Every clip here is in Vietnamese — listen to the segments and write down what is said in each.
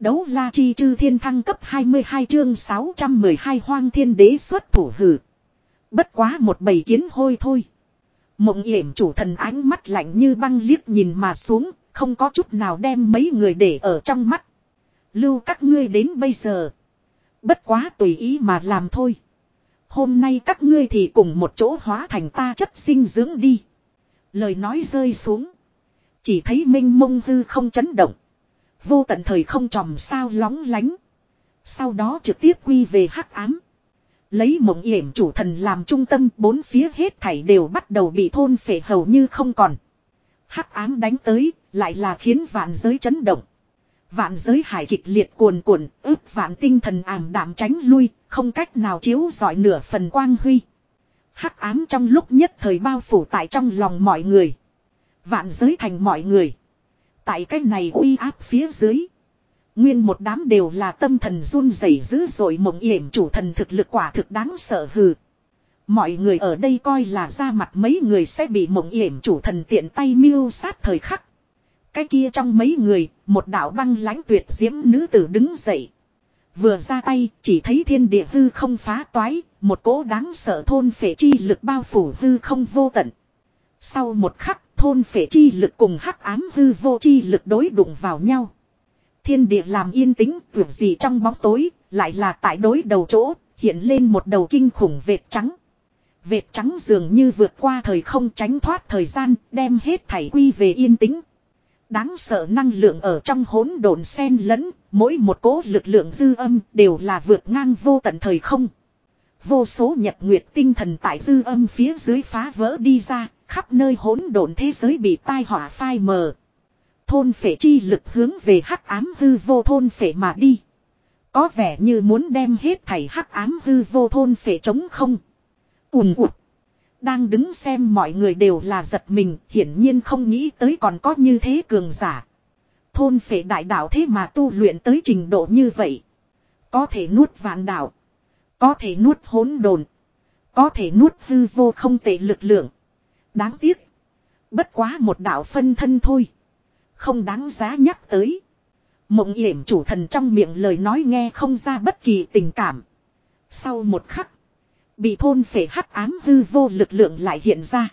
Đấu la chi chư thiên thăng cấp 22 chương 612 hoang thiên đế xuất thủ hử. Bất quá một bầy kiến hôi thôi. Mộng yểm chủ thần ánh mắt lạnh như băng liếc nhìn mà xuống, không có chút nào đem mấy người để ở trong mắt. Lưu các ngươi đến bây giờ. Bất quá tùy ý mà làm thôi. Hôm nay các ngươi thì cùng một chỗ hóa thành ta chất sinh dưỡng đi. Lời nói rơi xuống. Chỉ thấy minh mông hư không chấn động. Vô tận thời không tròm sao lóng lánh. Sau đó trực tiếp quy về hắc ám. Lấy mộng yểm chủ thần làm trung tâm bốn phía hết thảy đều bắt đầu bị thôn phệ hầu như không còn. Hắc ám đánh tới, lại là khiến vạn giới chấn động. Vạn giới hải kịch liệt cuồn cuộn, ướp vạn tinh thần ảm đạm tránh lui, không cách nào chiếu dọi nửa phần quang huy. Hắc ám trong lúc nhất thời bao phủ tại trong lòng mọi người. Vạn giới thành mọi người. Tại cái này uy áp phía dưới. Nguyên một đám đều là tâm thần run rẩy dữ dội mộng yểm chủ thần thực lực quả thực đáng sợ hừ. Mọi người ở đây coi là ra mặt mấy người sẽ bị mộng yểm chủ thần tiện tay miêu sát thời khắc. Cái kia trong mấy người, một đạo băng lãnh tuyệt diễm nữ tử đứng dậy. Vừa ra tay, chỉ thấy thiên địa hư không phá toái, một cỗ đáng sợ thôn phệ chi lực bao phủ hư không vô tận. Sau một khắc, thôn phệ chi lực cùng hắc ám hư vô chi lực đối đụng vào nhau. Thiên địa làm yên tĩnh, vượt gì trong bóng tối, lại là tại đối đầu chỗ, hiện lên một đầu kinh khủng vệt trắng. Vệt trắng dường như vượt qua thời không tránh thoát thời gian, đem hết thảy quy về yên tĩnh. Đáng sợ năng lượng ở trong hỗn độn xen lẫn, mỗi một cố lực lượng dư âm đều là vượt ngang vô tận thời không. Vô số nhật nguyệt tinh thần tại dư âm phía dưới phá vỡ đi ra, khắp nơi hỗn độn thế giới bị tai họa phai mờ. Thôn phệ chi lực hướng về hắc ám hư vô thôn phệ mà đi. Có vẻ như muốn đem hết thảy hắc ám hư vô thôn phệ chống không. Ùm ụt. Đang đứng xem mọi người đều là giật mình, hiển nhiên không nghĩ tới còn có như thế cường giả. Thôn phệ đại đạo thế mà tu luyện tới trình độ như vậy. Có thể nuốt vạn đạo. Có thể nuốt hỗn đồn. Có thể nuốt hư vô không tệ lực lượng. Đáng tiếc. Bất quá một đạo phân thân thôi. Không đáng giá nhắc tới. Mộng yểm chủ thần trong miệng lời nói nghe không ra bất kỳ tình cảm. Sau một khắc. Bị thôn phệ hắc ám hư vô lực lượng lại hiện ra.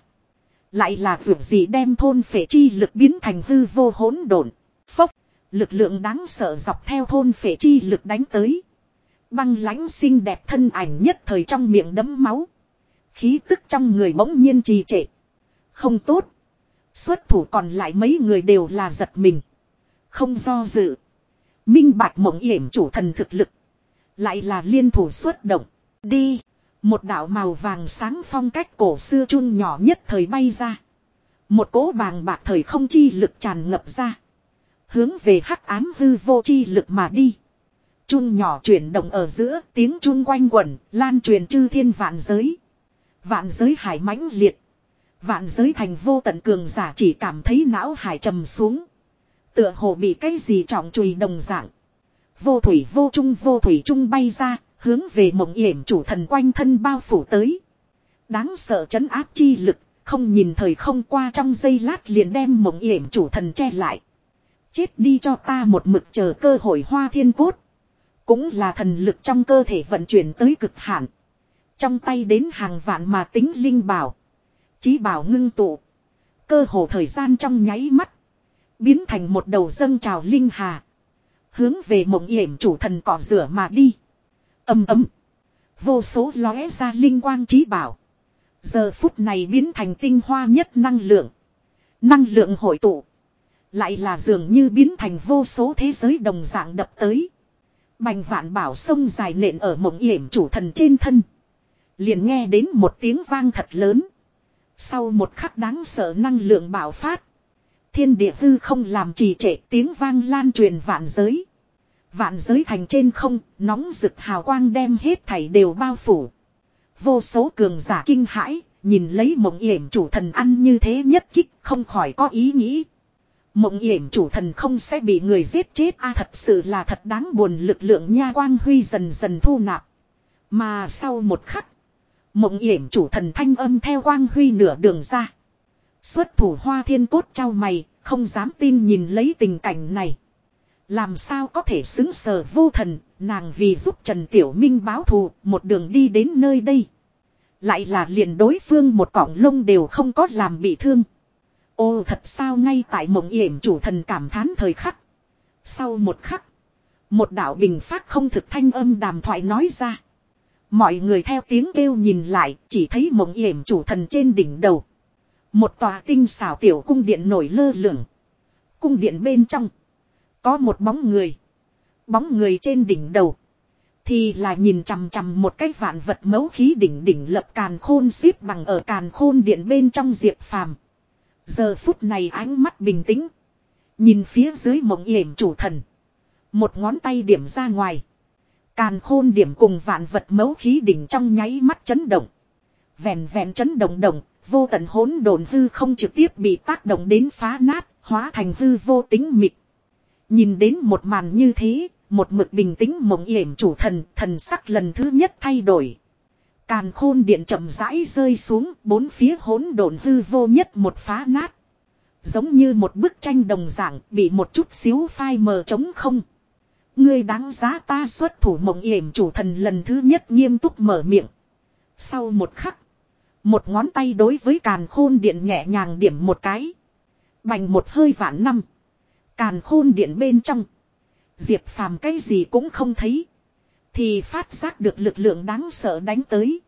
Lại là vượt gì đem thôn phệ chi lực biến thành hư vô hỗn độn. Phốc. Lực lượng đáng sợ dọc theo thôn phệ chi lực đánh tới. Băng lãnh xinh đẹp thân ảnh nhất thời trong miệng đấm máu. Khí tức trong người bỗng nhiên trì trệ. Không tốt. Xuất thủ còn lại mấy người đều là giật mình. Không do dự. Minh bạch mộng yểm chủ thần thực lực. Lại là liên thủ xuất động. Đi. Một đạo màu vàng sáng phong cách cổ xưa chun nhỏ nhất thời bay ra. Một cỗ bàng bạc thời không chi lực tràn ngập ra. Hướng về hắc ám hư vô chi lực mà đi. Chun nhỏ chuyển động ở giữa tiếng chun quanh quẩn, lan truyền chư thiên vạn giới. Vạn giới hải mãnh liệt. Vạn giới thành vô tận cường giả chỉ cảm thấy não hải trầm xuống. Tựa hồ bị cái gì trọng chùy đồng dạng. Vô thủy vô trung vô thủy trung bay ra, hướng về mộng yểm chủ thần quanh thân bao phủ tới. Đáng sợ chấn áp chi lực, không nhìn thời không qua trong giây lát liền đem mộng yểm chủ thần che lại. Chết đi cho ta một mực chờ cơ hội hoa thiên cốt. Cũng là thần lực trong cơ thể vận chuyển tới cực hạn. Trong tay đến hàng vạn mà tính linh bảo. Chí bảo ngưng tụ. Cơ hồ thời gian trong nháy mắt. Biến thành một đầu dâng trào linh hà. Hướng về mộng yểm chủ thần cỏ rửa mà đi. Âm ấm. Vô số lóe ra linh quang chí bảo. Giờ phút này biến thành tinh hoa nhất năng lượng. Năng lượng hội tụ. Lại là dường như biến thành vô số thế giới đồng dạng đập tới. Bành vạn bảo sông dài nện ở mộng yểm chủ thần trên thân. Liền nghe đến một tiếng vang thật lớn. Sau một khắc đáng sợ năng lượng bạo phát. Thiên địa hư không làm trì trệ tiếng vang lan truyền vạn giới. Vạn giới thành trên không, nóng rực hào quang đem hết thảy đều bao phủ. Vô số cường giả kinh hãi, nhìn lấy mộng yểm chủ thần ăn như thế nhất kích không khỏi có ý nghĩ. Mộng yểm chủ thần không sẽ bị người giết chết a thật sự là thật đáng buồn lực lượng nha quang huy dần dần thu nạp. Mà sau một khắc, mộng yểm chủ thần thanh âm theo quang huy nửa đường ra. Xuất thủ hoa thiên cốt trao mày, không dám tin nhìn lấy tình cảnh này. Làm sao có thể xứng sở vô thần, nàng vì giúp Trần Tiểu Minh báo thù, một đường đi đến nơi đây. Lại là liền đối phương một cọng lông đều không có làm bị thương. Ô, thật sao ngay tại mộng yểm chủ thần cảm thán thời khắc. Sau một khắc. Một đạo bình phát không thực thanh âm đàm thoại nói ra. Mọi người theo tiếng kêu nhìn lại, chỉ thấy mộng yểm chủ thần trên đỉnh đầu. Một tòa tinh xảo tiểu cung điện nổi lơ lửng. Cung điện bên trong. Có một bóng người. Bóng người trên đỉnh đầu. Thì là nhìn chằm chằm một cái vạn vật mấu khí đỉnh đỉnh lập càn khôn xếp bằng ở càn khôn điện bên trong diệp phàm. Giờ phút này ánh mắt bình tĩnh. Nhìn phía dưới mộng yểm chủ thần. Một ngón tay điểm ra ngoài. Càn khôn điểm cùng vạn vật mấu khí đỉnh trong nháy mắt chấn động. Vẹn vẹn chấn động động, vô tận hỗn độn hư không trực tiếp bị tác động đến phá nát, hóa thành hư vô tính mịt. Nhìn đến một màn như thế, một mực bình tĩnh mộng yểm chủ thần, thần sắc lần thứ nhất thay đổi. Càn khôn điện chậm rãi rơi xuống, bốn phía hỗn độn hư vô nhất một phá nát. Giống như một bức tranh đồng dạng bị một chút xíu phai mờ trống không. Ngươi đáng giá ta xuất thủ mộng yểm chủ thần lần thứ nhất nghiêm túc mở miệng. Sau một khắc. Một ngón tay đối với càn khôn điện nhẹ nhàng điểm một cái. Bành một hơi vạn năm. Càn khôn điện bên trong. Diệp phàm cái gì cũng không thấy. Thì phát giác được lực lượng đáng sợ đánh tới.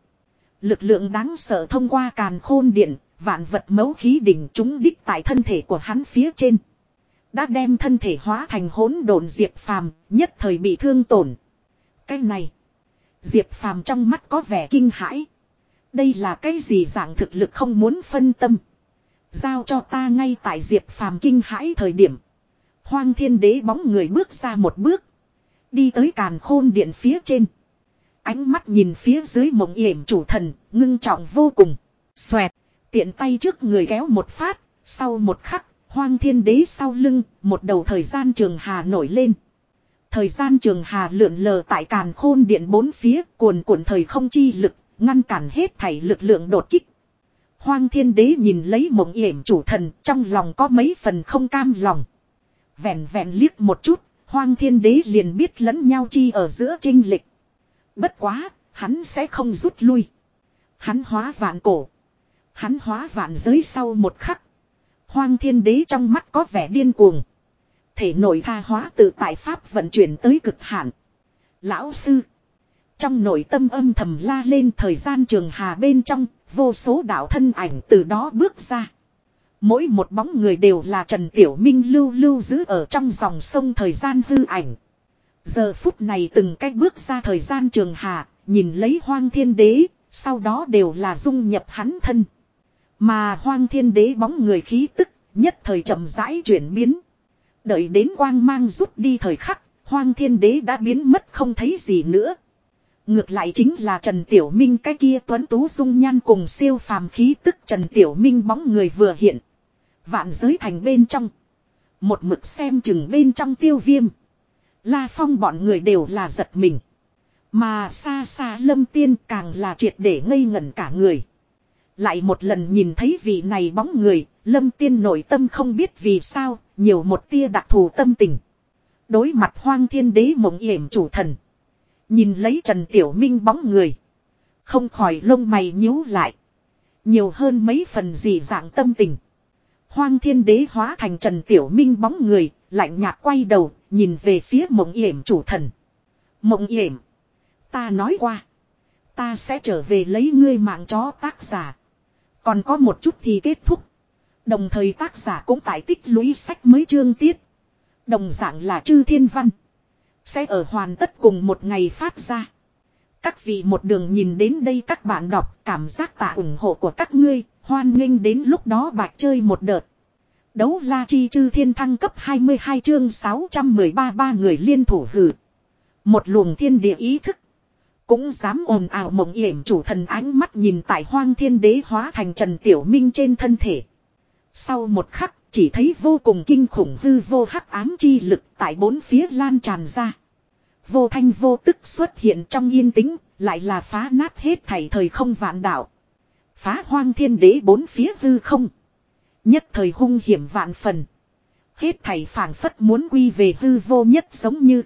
Lực lượng đáng sợ thông qua càn khôn điện, vạn vật mấu khí đỉnh chúng đích tại thân thể của hắn phía trên. Đã đem thân thể hóa thành hỗn độn Diệp phàm, nhất thời bị thương tổn. Cái này. Diệp phàm trong mắt có vẻ kinh hãi. Đây là cái gì dạng thực lực không muốn phân tâm. Giao cho ta ngay tại Diệp phàm kinh hãi thời điểm. Hoang thiên đế bóng người bước ra một bước. Đi tới càn khôn điện phía trên. Ánh mắt nhìn phía dưới mộng yểm chủ thần, ngưng trọng vô cùng. Xoẹt, tiện tay trước người kéo một phát, sau một khắc, hoang thiên đế sau lưng, một đầu thời gian trường hà nổi lên. Thời gian trường hà lượn lờ tại càn khôn điện bốn phía, cuồn cuộn thời không chi lực, ngăn cản hết thảy lực lượng đột kích. Hoang thiên đế nhìn lấy mộng yểm chủ thần, trong lòng có mấy phần không cam lòng. Vẹn vẹn liếc một chút, hoang thiên đế liền biết lẫn nhau chi ở giữa trinh lịch. Bất quá, hắn sẽ không rút lui. Hắn hóa vạn cổ. Hắn hóa vạn giới sau một khắc. Hoang thiên đế trong mắt có vẻ điên cuồng. Thể nội tha hóa tự tại pháp vận chuyển tới cực hạn. Lão sư. Trong nội tâm âm thầm la lên thời gian trường hà bên trong, vô số đạo thân ảnh từ đó bước ra. Mỗi một bóng người đều là Trần Tiểu Minh lưu lưu giữ ở trong dòng sông thời gian hư ảnh. Giờ phút này từng cách bước ra thời gian trường hà, nhìn lấy hoang thiên đế, sau đó đều là dung nhập hắn thân. Mà hoang thiên đế bóng người khí tức, nhất thời chậm rãi chuyển biến. Đợi đến quang mang rút đi thời khắc, hoang thiên đế đã biến mất không thấy gì nữa. Ngược lại chính là Trần Tiểu Minh cái kia tuấn tú dung nhan cùng siêu phàm khí tức Trần Tiểu Minh bóng người vừa hiện. Vạn giới thành bên trong. Một mực xem chừng bên trong tiêu viêm. La Phong bọn người đều là giật mình. Mà xa xa lâm tiên càng là triệt để ngây ngẩn cả người. Lại một lần nhìn thấy vị này bóng người, lâm tiên nội tâm không biết vì sao, nhiều một tia đặc thù tâm tình. Đối mặt hoang thiên đế mộng yểm chủ thần. Nhìn lấy Trần Tiểu Minh bóng người. Không khỏi lông mày nhíu lại. Nhiều hơn mấy phần gì dạng tâm tình. Hoang thiên đế hóa thành Trần Tiểu Minh bóng người, lạnh nhạt quay đầu, nhìn về phía mộng yểm chủ thần. Mộng yểm. Ta nói qua. Ta sẽ trở về lấy ngươi mạng chó tác giả. Còn có một chút thì kết thúc. Đồng thời tác giả cũng tại tích lũy sách mới chương tiết. Đồng dạng là chư thiên văn. Sẽ ở hoàn tất cùng một ngày phát ra. Các vị một đường nhìn đến đây các bạn đọc cảm giác tạ ủng hộ của các ngươi, hoan nghênh đến lúc đó bạc chơi một đợt. Đấu la chi chư thiên thăng cấp 22 chương 613 ba người liên thủ hử. Một luồng thiên địa ý thức. Cũng dám ồn ào mộng yểm chủ thần ánh mắt nhìn tại hoang thiên đế hóa thành Trần Tiểu Minh trên thân thể. Sau một khắc chỉ thấy vô cùng kinh khủng hư vô hắc ám chi lực tại bốn phía lan tràn ra. Vô thanh vô tức xuất hiện trong yên tĩnh, lại là phá nát hết thảy thời không vạn đạo. Phá hoang thiên đế bốn phía hư không. Nhất thời hung hiểm vạn phần. Hết thảy phản phất muốn quy về hư vô nhất giống như.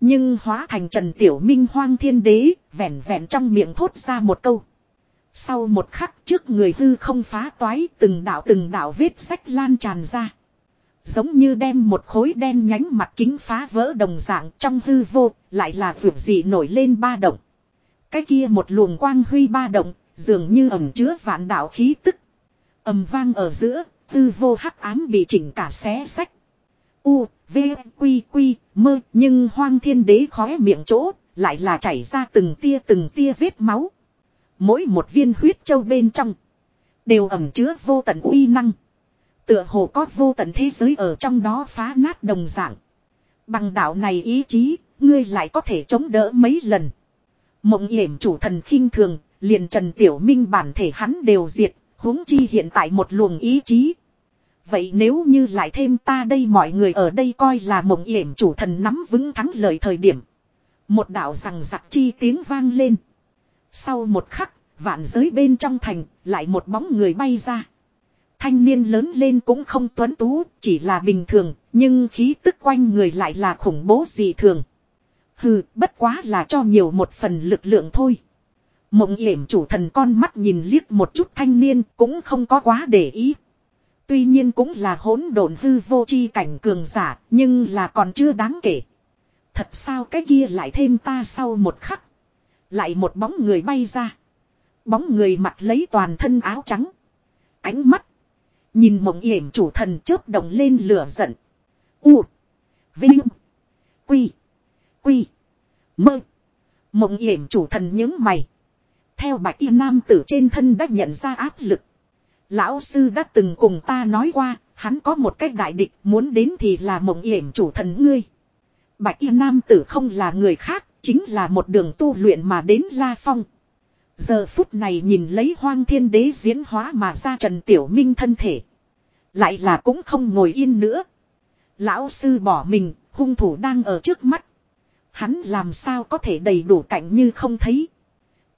Nhưng hóa thành Trần Tiểu Minh hoang thiên đế, vẹn vẹn trong miệng thốt ra một câu. Sau một khắc trước người hư không phá toái từng đạo từng đạo vết sách lan tràn ra. Giống như đem một khối đen nhánh mặt kính phá vỡ đồng dạng trong hư vô, lại là vượt dị nổi lên ba động. Cái kia một luồng quang huy ba động, dường như ẩm chứa vạn đạo khí tức. ầm vang ở giữa, tư vô hắc ám bị chỉnh cả xé sách. U, V, Quy, Quy, mơ, nhưng hoang thiên đế khóe miệng chỗ, lại là chảy ra từng tia từng tia vết máu. Mỗi một viên huyết châu bên trong, đều ẩm chứa vô tận uy năng. Tựa hồ có vô tận thế giới ở trong đó phá nát đồng dạng. Bằng đạo này ý chí, ngươi lại có thể chống đỡ mấy lần. Mộng hiểm chủ thần khinh thường, liền Trần Tiểu Minh bản thể hắn đều diệt, huống chi hiện tại một luồng ý chí. Vậy nếu như lại thêm ta đây mọi người ở đây coi là mộng hiểm chủ thần nắm vững thắng lợi thời điểm. Một đạo rằng giặc chi tiếng vang lên. Sau một khắc, vạn giới bên trong thành, lại một bóng người bay ra. Thanh niên lớn lên cũng không tuấn tú, chỉ là bình thường, nhưng khí tức quanh người lại là khủng bố dị thường. Hừ, bất quá là cho nhiều một phần lực lượng thôi. Mộng hiểm chủ thần con mắt nhìn liếc một chút thanh niên cũng không có quá để ý. Tuy nhiên cũng là hỗn độn hư vô chi cảnh cường giả, nhưng là còn chưa đáng kể. Thật sao cái kia lại thêm ta sau một khắc. Lại một bóng người bay ra. Bóng người mặt lấy toàn thân áo trắng. Ánh mắt. Nhìn mộng yểm chủ thần chớp động lên lửa giận. U. Vinh. Quy. Quy. Mơ. Mộng yểm chủ thần những mày. Theo bạch y nam tử trên thân đã nhận ra áp lực. Lão sư đã từng cùng ta nói qua, hắn có một cách đại địch muốn đến thì là mộng yểm chủ thần ngươi. Bạch y nam tử không là người khác, chính là một đường tu luyện mà đến La Phong. Giờ phút này nhìn lấy hoang thiên đế diễn hóa mà ra Trần Tiểu Minh thân thể. Lại là cũng không ngồi yên nữa. Lão sư bỏ mình, hung thủ đang ở trước mắt. Hắn làm sao có thể đầy đủ cảnh như không thấy.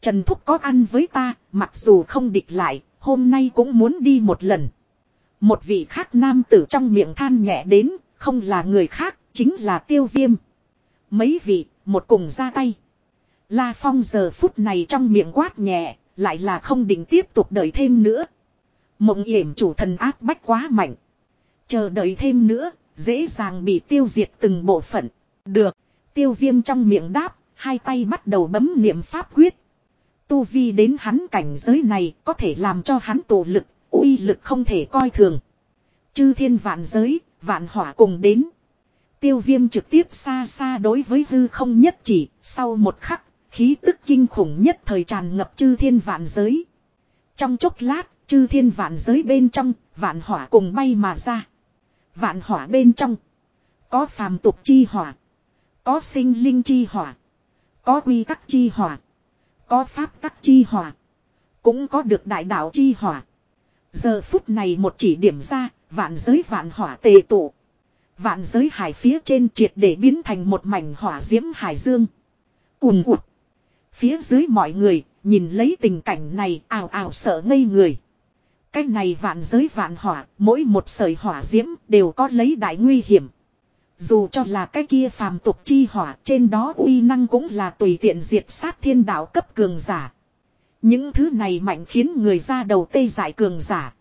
Trần Thúc có ăn với ta, mặc dù không địch lại, hôm nay cũng muốn đi một lần. Một vị khác nam tử trong miệng than nhẹ đến, không là người khác, chính là tiêu viêm. Mấy vị, một cùng ra tay. La Phong giờ phút này trong miệng quát nhẹ, lại là không định tiếp tục đợi thêm nữa. Mộng yểm chủ thần áp bách quá mạnh. Chờ đợi thêm nữa, dễ dàng bị tiêu diệt từng bộ phận. Được, tiêu viêm trong miệng đáp, hai tay bắt đầu bấm niệm pháp quyết. Tu vi đến hắn cảnh giới này có thể làm cho hắn tổ lực, uy lực không thể coi thường. Chư thiên vạn giới, vạn hỏa cùng đến. Tiêu viêm trực tiếp xa xa đối với hư không nhất chỉ, sau một khắc, khí tức kinh khủng nhất thời tràn ngập chư thiên vạn giới. Trong chốc lát, chư thiên vạn giới bên trong, vạn hỏa cùng bay mà ra. Vạn hỏa bên trong, có phàm tục chi hỏa, có sinh linh chi hỏa, có quy tắc chi hỏa, có pháp tắc chi hỏa, cũng có được đại đạo chi hỏa. Giờ phút này một chỉ điểm ra, vạn giới vạn hỏa tề tụ. Vạn giới hải phía trên triệt để biến thành một mảnh hỏa diễm hải dương. Ùm ụt. Phía dưới mọi người, nhìn lấy tình cảnh này ào ào sợ ngây người. Cái này vạn giới vạn hỏa, mỗi một sợi hỏa diễm đều có lấy đại nguy hiểm. Dù cho là cái kia phàm tục chi hỏa trên đó uy năng cũng là tùy tiện diệt sát thiên đạo cấp cường giả. Những thứ này mạnh khiến người ra đầu tê dại cường giả.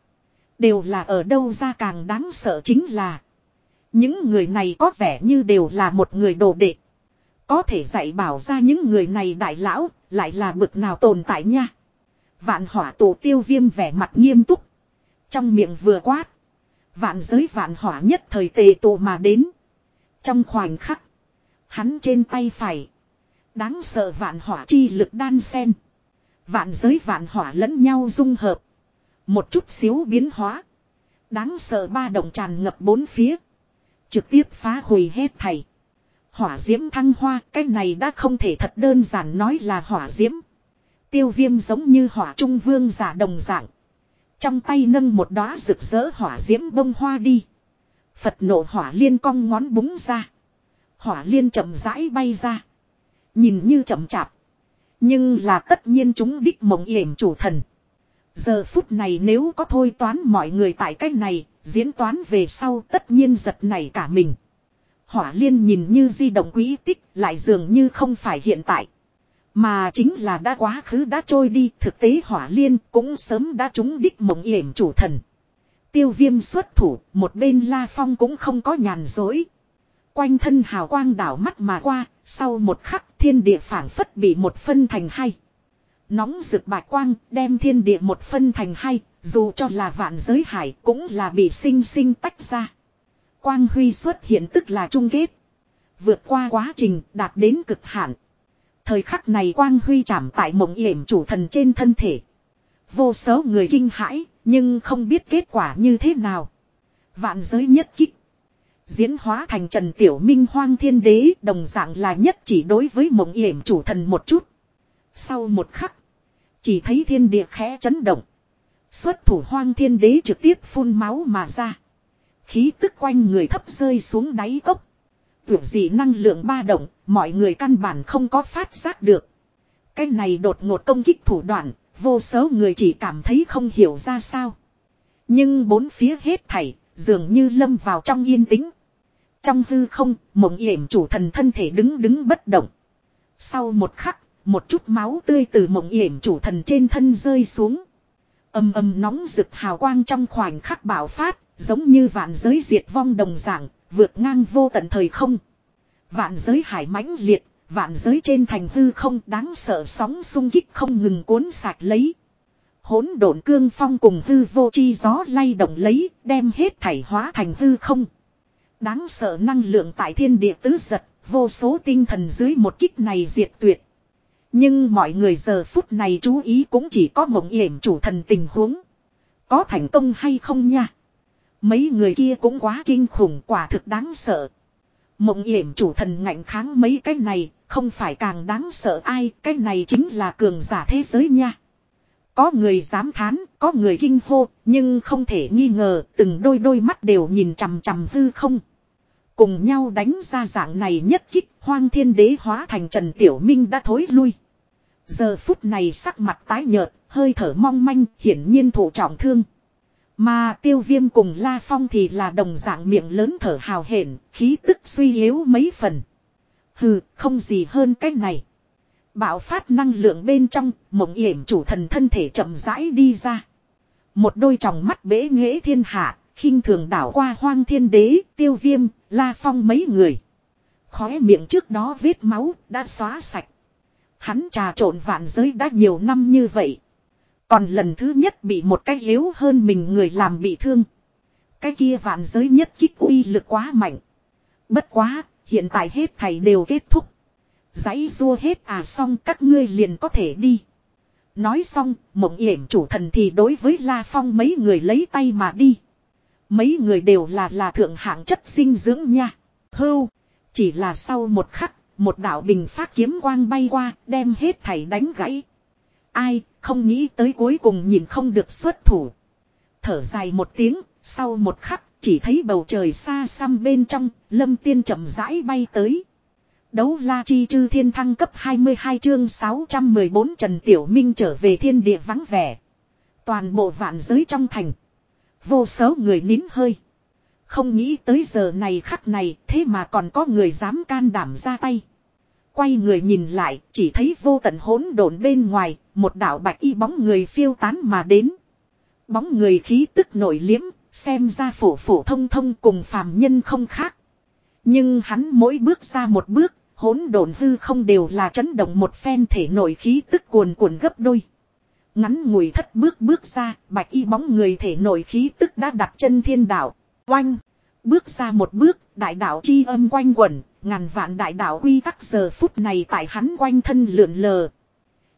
Đều là ở đâu ra càng đáng sợ chính là. Những người này có vẻ như đều là một người đồ đệ. Có thể dạy bảo ra những người này đại lão, lại là bực nào tồn tại nha. Vạn hỏa tổ tiêu viêm vẻ mặt nghiêm túc. Trong miệng vừa quát. Vạn giới vạn hỏa nhất thời tề tụ mà đến. Trong khoảnh khắc. Hắn trên tay phải. Đáng sợ vạn hỏa chi lực đan sen. Vạn giới vạn hỏa lẫn nhau dung hợp. Một chút xíu biến hóa. Đáng sợ ba động tràn ngập bốn phía. Trực tiếp phá hủy hết thầy. Hỏa diễm thăng hoa, cái này đã không thể thật đơn giản nói là hỏa diễm. Tiêu viêm giống như hỏa trung vương giả đồng dạng. Trong tay nâng một đóa rực rỡ hỏa diễm bông hoa đi. Phật nộ hỏa liên cong ngón búng ra. Hỏa liên chậm rãi bay ra. Nhìn như chậm chạp. Nhưng là tất nhiên chúng đích mộng yểm chủ thần. Giờ phút này nếu có thôi toán mọi người tại cách này, diễn toán về sau tất nhiên giật này cả mình. Hỏa liên nhìn như di động quý tích lại dường như không phải hiện tại. Mà chính là đã quá khứ đã trôi đi thực tế hỏa liên cũng sớm đã trúng đích mộng yểm chủ thần. Tiêu viêm xuất thủ một bên la phong cũng không có nhàn dối. Quanh thân hào quang đảo mắt mà qua, sau một khắc thiên địa phản phất bị một phân thành hai. Nóng rực bạch quang đem thiên địa một phân thành hai, dù cho là vạn giới hải cũng là bị sinh sinh tách ra. Quang huy xuất hiện tức là trung kết. Vượt qua quá trình đạt đến cực hạn. Thời khắc này quang huy chạm tại mộng yểm chủ thần trên thân thể. Vô số người kinh hãi, nhưng không biết kết quả như thế nào. Vạn giới nhất kích. Diễn hóa thành Trần Tiểu Minh hoang thiên đế đồng dạng là nhất chỉ đối với mộng yểm chủ thần một chút. Sau một khắc. Chỉ thấy thiên địa khẽ chấn động. Xuất thủ hoang thiên đế trực tiếp phun máu mà ra. Khí tức quanh người thấp rơi xuống đáy cốc. Tưởng gì năng lượng ba động, mọi người căn bản không có phát giác được. Cái này đột ngột công kích thủ đoạn, vô số người chỉ cảm thấy không hiểu ra sao. Nhưng bốn phía hết thảy, dường như lâm vào trong yên tĩnh. Trong hư không, mộng yểm chủ thần thân thể đứng đứng bất động. Sau một khắc, một chút máu tươi từ mộng yểm chủ thần trên thân rơi xuống. Âm âm nóng rực hào quang trong khoảnh khắc bạo phát, giống như vạn giới diệt vong đồng dạng, vượt ngang vô tận thời không. Vạn giới hải mãnh liệt, vạn giới trên thành hư không đáng sợ sóng xung kích không ngừng cuốn sạch lấy. Hỗn độn cương phong cùng hư vô chi gió lay động lấy, đem hết thảy hóa thành hư không. Đáng sợ năng lượng tại thiên địa tứ giật, vô số tinh thần dưới một kích này diệt tuyệt. Nhưng mọi người giờ phút này chú ý cũng chỉ có mộng yểm chủ thần tình huống. Có thành công hay không nha? Mấy người kia cũng quá kinh khủng quả thực đáng sợ. Mộng yểm chủ thần ngạnh kháng mấy cái này, không phải càng đáng sợ ai, cái này chính là cường giả thế giới nha. Có người dám thán, có người kinh hô, nhưng không thể nghi ngờ, từng đôi đôi mắt đều nhìn chằm chằm hư không. Cùng nhau đánh ra dạng này nhất kích, hoang thiên đế hóa thành Trần Tiểu Minh đã thối lui. Giờ phút này sắc mặt tái nhợt, hơi thở mong manh, hiển nhiên thụ trọng thương. Mà tiêu viêm cùng La Phong thì là đồng dạng miệng lớn thở hào hển, khí tức suy yếu mấy phần. Hừ, không gì hơn cách này. Bạo phát năng lượng bên trong, mộng yểm chủ thần thân thể chậm rãi đi ra. Một đôi tròng mắt bế nghễ thiên hạ, khinh thường đảo qua hoang thiên đế, tiêu viêm, la phong mấy người. Khóe miệng trước đó vết máu, đã xóa sạch. Hắn trà trộn vạn giới đã nhiều năm như vậy. Còn lần thứ nhất bị một cái yếu hơn mình người làm bị thương. Cái kia vạn giới nhất kích uy lực quá mạnh. Bất quá, hiện tại hết thầy đều kết thúc. Giấy rua hết à xong các ngươi liền có thể đi. Nói xong, mộng yểm chủ thần thì đối với La Phong mấy người lấy tay mà đi. Mấy người đều là là thượng hạng chất dinh dưỡng nha. Hưu, chỉ là sau một khắc, một đạo bình phát kiếm quang bay qua, đem hết thảy đánh gãy. Ai, không nghĩ tới cuối cùng nhìn không được xuất thủ. Thở dài một tiếng, sau một khắc, chỉ thấy bầu trời xa xăm bên trong, lâm tiên chậm rãi bay tới. Đấu la chi chư thiên thăng cấp 22 chương 614 Trần Tiểu Minh trở về thiên địa vắng vẻ. Toàn bộ vạn giới trong thành. Vô số người nín hơi. Không nghĩ tới giờ này khắc này, thế mà còn có người dám can đảm ra tay. Quay người nhìn lại, chỉ thấy vô tận hỗn độn bên ngoài, một đạo bạch y bóng người phiêu tán mà đến. Bóng người khí tức nổi liếm, xem ra phổ phổ thông thông cùng phàm nhân không khác. Nhưng hắn mỗi bước ra một bước, hỗn độn hư không đều là chấn động một phen thể nổi khí tức cuồn cuộn gấp đôi. Ngắn ngủi thất bước bước ra, bạch y bóng người thể nổi khí tức đã đặt chân thiên đạo. Oanh! Bước ra một bước, đại đạo chi âm quanh quẩn, ngàn vạn đại đạo quy tắc giờ phút này tại hắn quanh thân lượn lờ.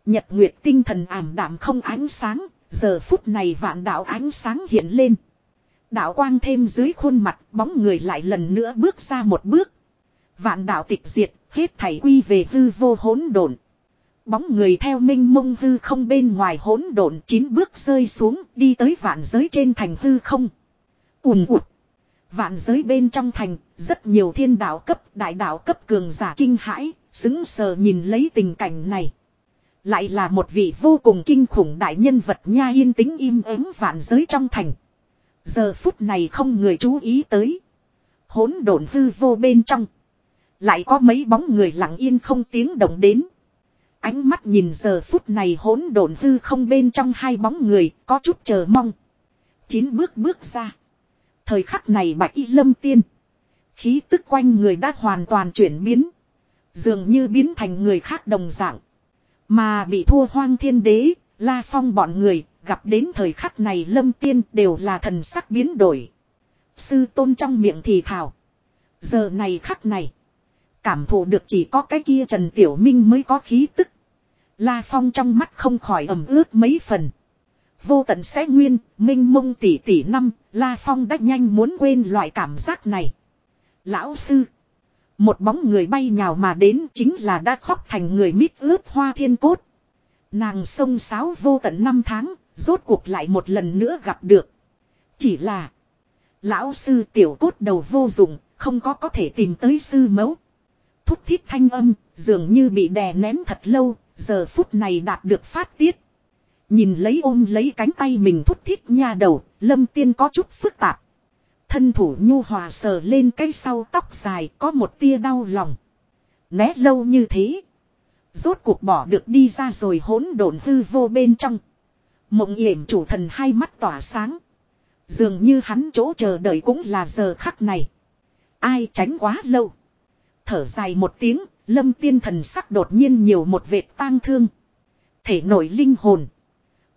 Nhật nguyệt tinh thần ảm đạm không ánh sáng, giờ phút này vạn đạo ánh sáng hiện lên. Đạo quang thêm dưới khuôn mặt, bóng người lại lần nữa bước ra một bước. Vạn đạo tịch diệt, hết thảy quy về hư vô hỗn độn. Bóng người theo minh mông hư không bên ngoài hỗn độn chín bước rơi xuống, đi tới vạn giới trên thành hư không. Ùm ụt. Vạn giới bên trong thành, rất nhiều thiên đạo cấp, đại đạo cấp cường giả kinh hãi, xứng sờ nhìn lấy tình cảnh này. Lại là một vị vô cùng kinh khủng đại nhân vật nha yên tĩnh im ắng vạn giới trong thành. Giờ phút này không người chú ý tới. Hỗn độn hư vô bên trong. Lại có mấy bóng người lặng yên không tiếng động đến. Ánh mắt nhìn giờ phút này hỗn độn hư không bên trong hai bóng người, có chút chờ mong. Chín bước bước ra. Thời khắc này bạch y lâm tiên. Khí tức quanh người đã hoàn toàn chuyển biến. Dường như biến thành người khác đồng dạng. Mà bị thua hoang thiên đế, la phong bọn người, gặp đến thời khắc này lâm tiên đều là thần sắc biến đổi. Sư tôn trong miệng thì thảo. Giờ này khắc này. Cảm thụ được chỉ có cái kia Trần Tiểu Minh mới có khí tức. La Phong trong mắt không khỏi ẩm ướt mấy phần. Vô tận sẽ nguyên, minh mông tỷ tỷ năm, La Phong đã nhanh muốn quên loại cảm giác này. Lão sư. Một bóng người bay nhào mà đến chính là đã khóc thành người mít ướt hoa thiên cốt. Nàng sông sáo vô tận năm tháng, rốt cuộc lại một lần nữa gặp được. Chỉ là. Lão sư tiểu cốt đầu vô dụng, không có có thể tìm tới sư mẫu. Thúc thiết thanh âm, dường như bị đè nén thật lâu, giờ phút này đạt được phát tiết. Nhìn lấy ôm lấy cánh tay mình thúc thiết nha đầu, lâm tiên có chút phức tạp. Thân thủ nhu hòa sờ lên cái sau tóc dài có một tia đau lòng. Né lâu như thế. Rốt cuộc bỏ được đi ra rồi hỗn độn hư vô bên trong. Mộng yểm chủ thần hai mắt tỏa sáng. Dường như hắn chỗ chờ đợi cũng là giờ khắc này. Ai tránh quá lâu. Thở dài một tiếng, lâm tiên thần sắc đột nhiên nhiều một vệt tang thương. Thể nổi linh hồn.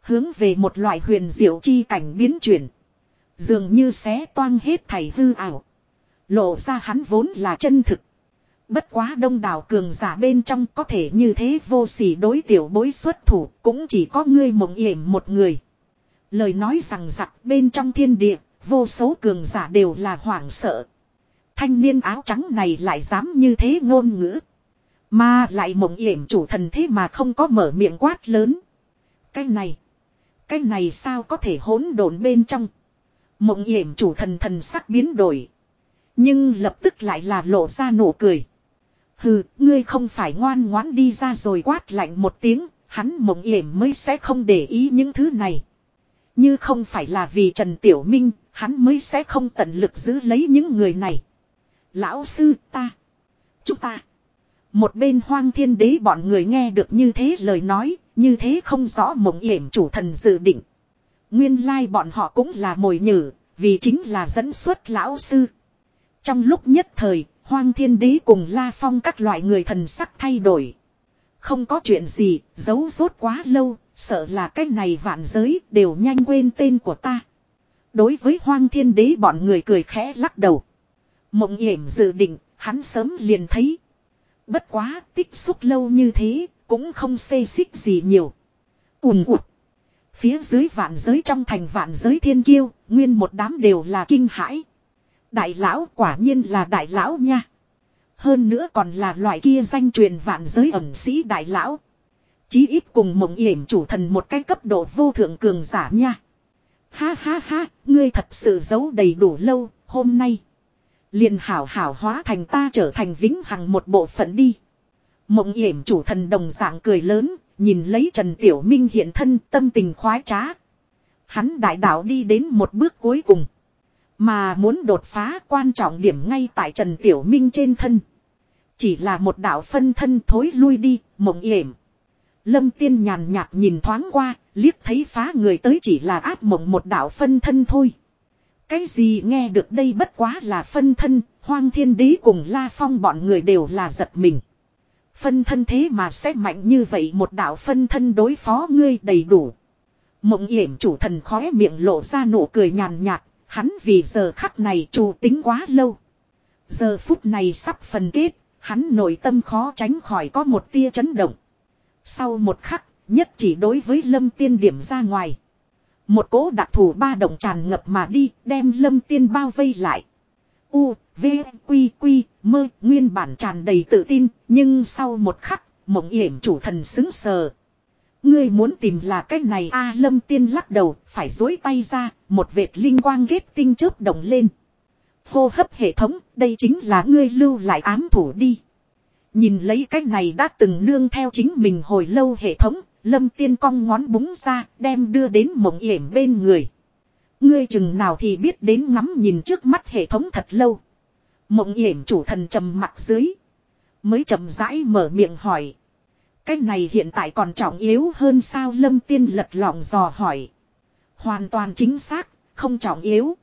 Hướng về một loại huyền diệu chi cảnh biến chuyển. Dường như xé toang hết thảy hư ảo. Lộ ra hắn vốn là chân thực. Bất quá đông đảo cường giả bên trong có thể như thế vô sỉ đối tiểu bối xuất thủ cũng chỉ có ngươi mộng yểm một người. Lời nói rằng giặc bên trong thiên địa, vô số cường giả đều là hoảng sợ. Thanh niên áo trắng này lại dám như thế ngôn ngữ. Mà lại mộng yểm chủ thần thế mà không có mở miệng quát lớn. Cái này, cái này sao có thể hỗn độn bên trong. Mộng yểm chủ thần thần sắc biến đổi. Nhưng lập tức lại là lộ ra nụ cười. Hừ, ngươi không phải ngoan ngoãn đi ra rồi quát lạnh một tiếng, hắn mộng yểm mới sẽ không để ý những thứ này. Như không phải là vì Trần Tiểu Minh, hắn mới sẽ không tận lực giữ lấy những người này. Lão sư ta. Chúng ta. Một bên hoang thiên đế bọn người nghe được như thế lời nói, như thế không rõ mộng yểm chủ thần dự định. Nguyên lai bọn họ cũng là mồi nhử, vì chính là dẫn xuất lão sư. Trong lúc nhất thời, hoang thiên đế cùng la phong các loại người thần sắc thay đổi. Không có chuyện gì, giấu rốt quá lâu, sợ là cái này vạn giới đều nhanh quên tên của ta. Đối với hoang thiên đế bọn người cười khẽ lắc đầu. Mộng yểm dự định, hắn sớm liền thấy. Bất quá, tích xúc lâu như thế, cũng không xê xích gì nhiều. Ùm ụt. Phía dưới vạn giới trong thành vạn giới thiên kiêu, nguyên một đám đều là kinh hãi. Đại lão quả nhiên là đại lão nha. Hơn nữa còn là loại kia danh truyền vạn giới ẩm sĩ đại lão. Chí ít cùng mộng yểm chủ thần một cái cấp độ vô thượng cường giả nha. Ha ha ha, ngươi thật sự giấu đầy đủ lâu, hôm nay liền hảo hảo hóa thành ta trở thành vĩnh hằng một bộ phận đi. Mộng yểm chủ thần đồng dạng cười lớn, nhìn lấy Trần Tiểu Minh hiện thân tâm tình khoái trá. Hắn đại đạo đi đến một bước cuối cùng. Mà muốn đột phá quan trọng điểm ngay tại Trần Tiểu Minh trên thân. Chỉ là một đạo phân thân thối lui đi, mộng yểm. Lâm tiên nhàn nhạt nhìn thoáng qua, liếc thấy phá người tới chỉ là áp mộng một đạo phân thân thôi. Cái gì nghe được đây bất quá là phân thân, hoang thiên đế cùng la phong bọn người đều là giật mình. Phân thân thế mà sẽ mạnh như vậy một đạo phân thân đối phó ngươi đầy đủ. Mộng yểm chủ thần khóe miệng lộ ra nụ cười nhàn nhạt, hắn vì giờ khắc này chủ tính quá lâu. Giờ phút này sắp phần kết, hắn nội tâm khó tránh khỏi có một tia chấn động. Sau một khắc, nhất chỉ đối với lâm tiên điểm ra ngoài. Một cố đặc thù ba động tràn ngập mà đi, đem lâm tiên bao vây lại. U, V, Quy, Quy, mơ, nguyên bản tràn đầy tự tin, nhưng sau một khắc, mộng yểm chủ thần xứng sờ. Ngươi muốn tìm là cách này a lâm tiên lắc đầu, phải dối tay ra, một vệt linh quang ghét tinh chớp động lên. Hô hấp hệ thống, đây chính là ngươi lưu lại ám thủ đi. Nhìn lấy cách này đã từng nương theo chính mình hồi lâu hệ thống, lâm tiên cong ngón búng ra, đem đưa đến mộng yểm bên người. Ngươi chừng nào thì biết đến ngắm nhìn trước mắt hệ thống thật lâu. Mộng yểm chủ thần trầm mặt dưới. Mới chậm rãi mở miệng hỏi. Cái này hiện tại còn trọng yếu hơn sao lâm tiên lật lọng dò hỏi. Hoàn toàn chính xác, không trọng yếu.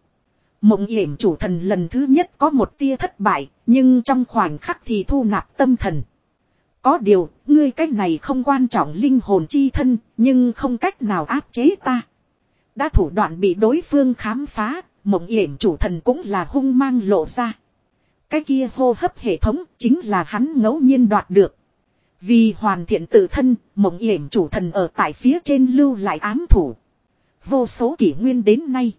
Mộng yểm chủ thần lần thứ nhất có một tia thất bại, nhưng trong khoảnh khắc thì thu nạp tâm thần. Có điều, ngươi cách này không quan trọng linh hồn chi thân, nhưng không cách nào áp chế ta. Đã thủ đoạn bị đối phương khám phá, mộng yểm chủ thần cũng là hung mang lộ ra. Cái kia hô hấp hệ thống chính là hắn ngẫu nhiên đoạt được. Vì hoàn thiện tự thân, mộng yểm chủ thần ở tại phía trên lưu lại ám thủ. Vô số kỷ nguyên đến nay.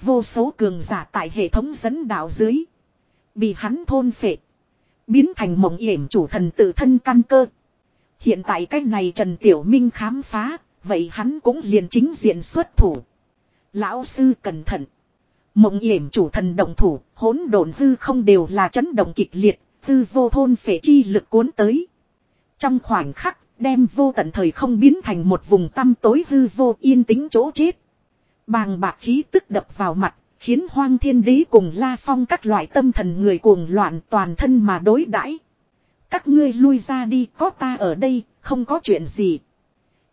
Vô số cường giả tại hệ thống dẫn đạo dưới. Bị hắn thôn phệ. Biến thành mộng yểm chủ thần tự thân căn cơ. Hiện tại cái này Trần Tiểu Minh khám phá. Vậy hắn cũng liền chính diện xuất thủ. Lão sư cẩn thận. Mộng yểm chủ thần động thủ, hỗn độn hư không đều là chấn động kịch liệt, hư vô thôn phệ chi lực cuốn tới. Trong khoảnh khắc, đem vô tận thời không biến thành một vùng tăm tối hư vô yên tĩnh chỗ chết. Bàng bạc khí tức đập vào mặt, khiến hoang thiên đế cùng la phong các loại tâm thần người cuồng loạn toàn thân mà đối đãi. Các ngươi lui ra đi, có ta ở đây, không có chuyện gì.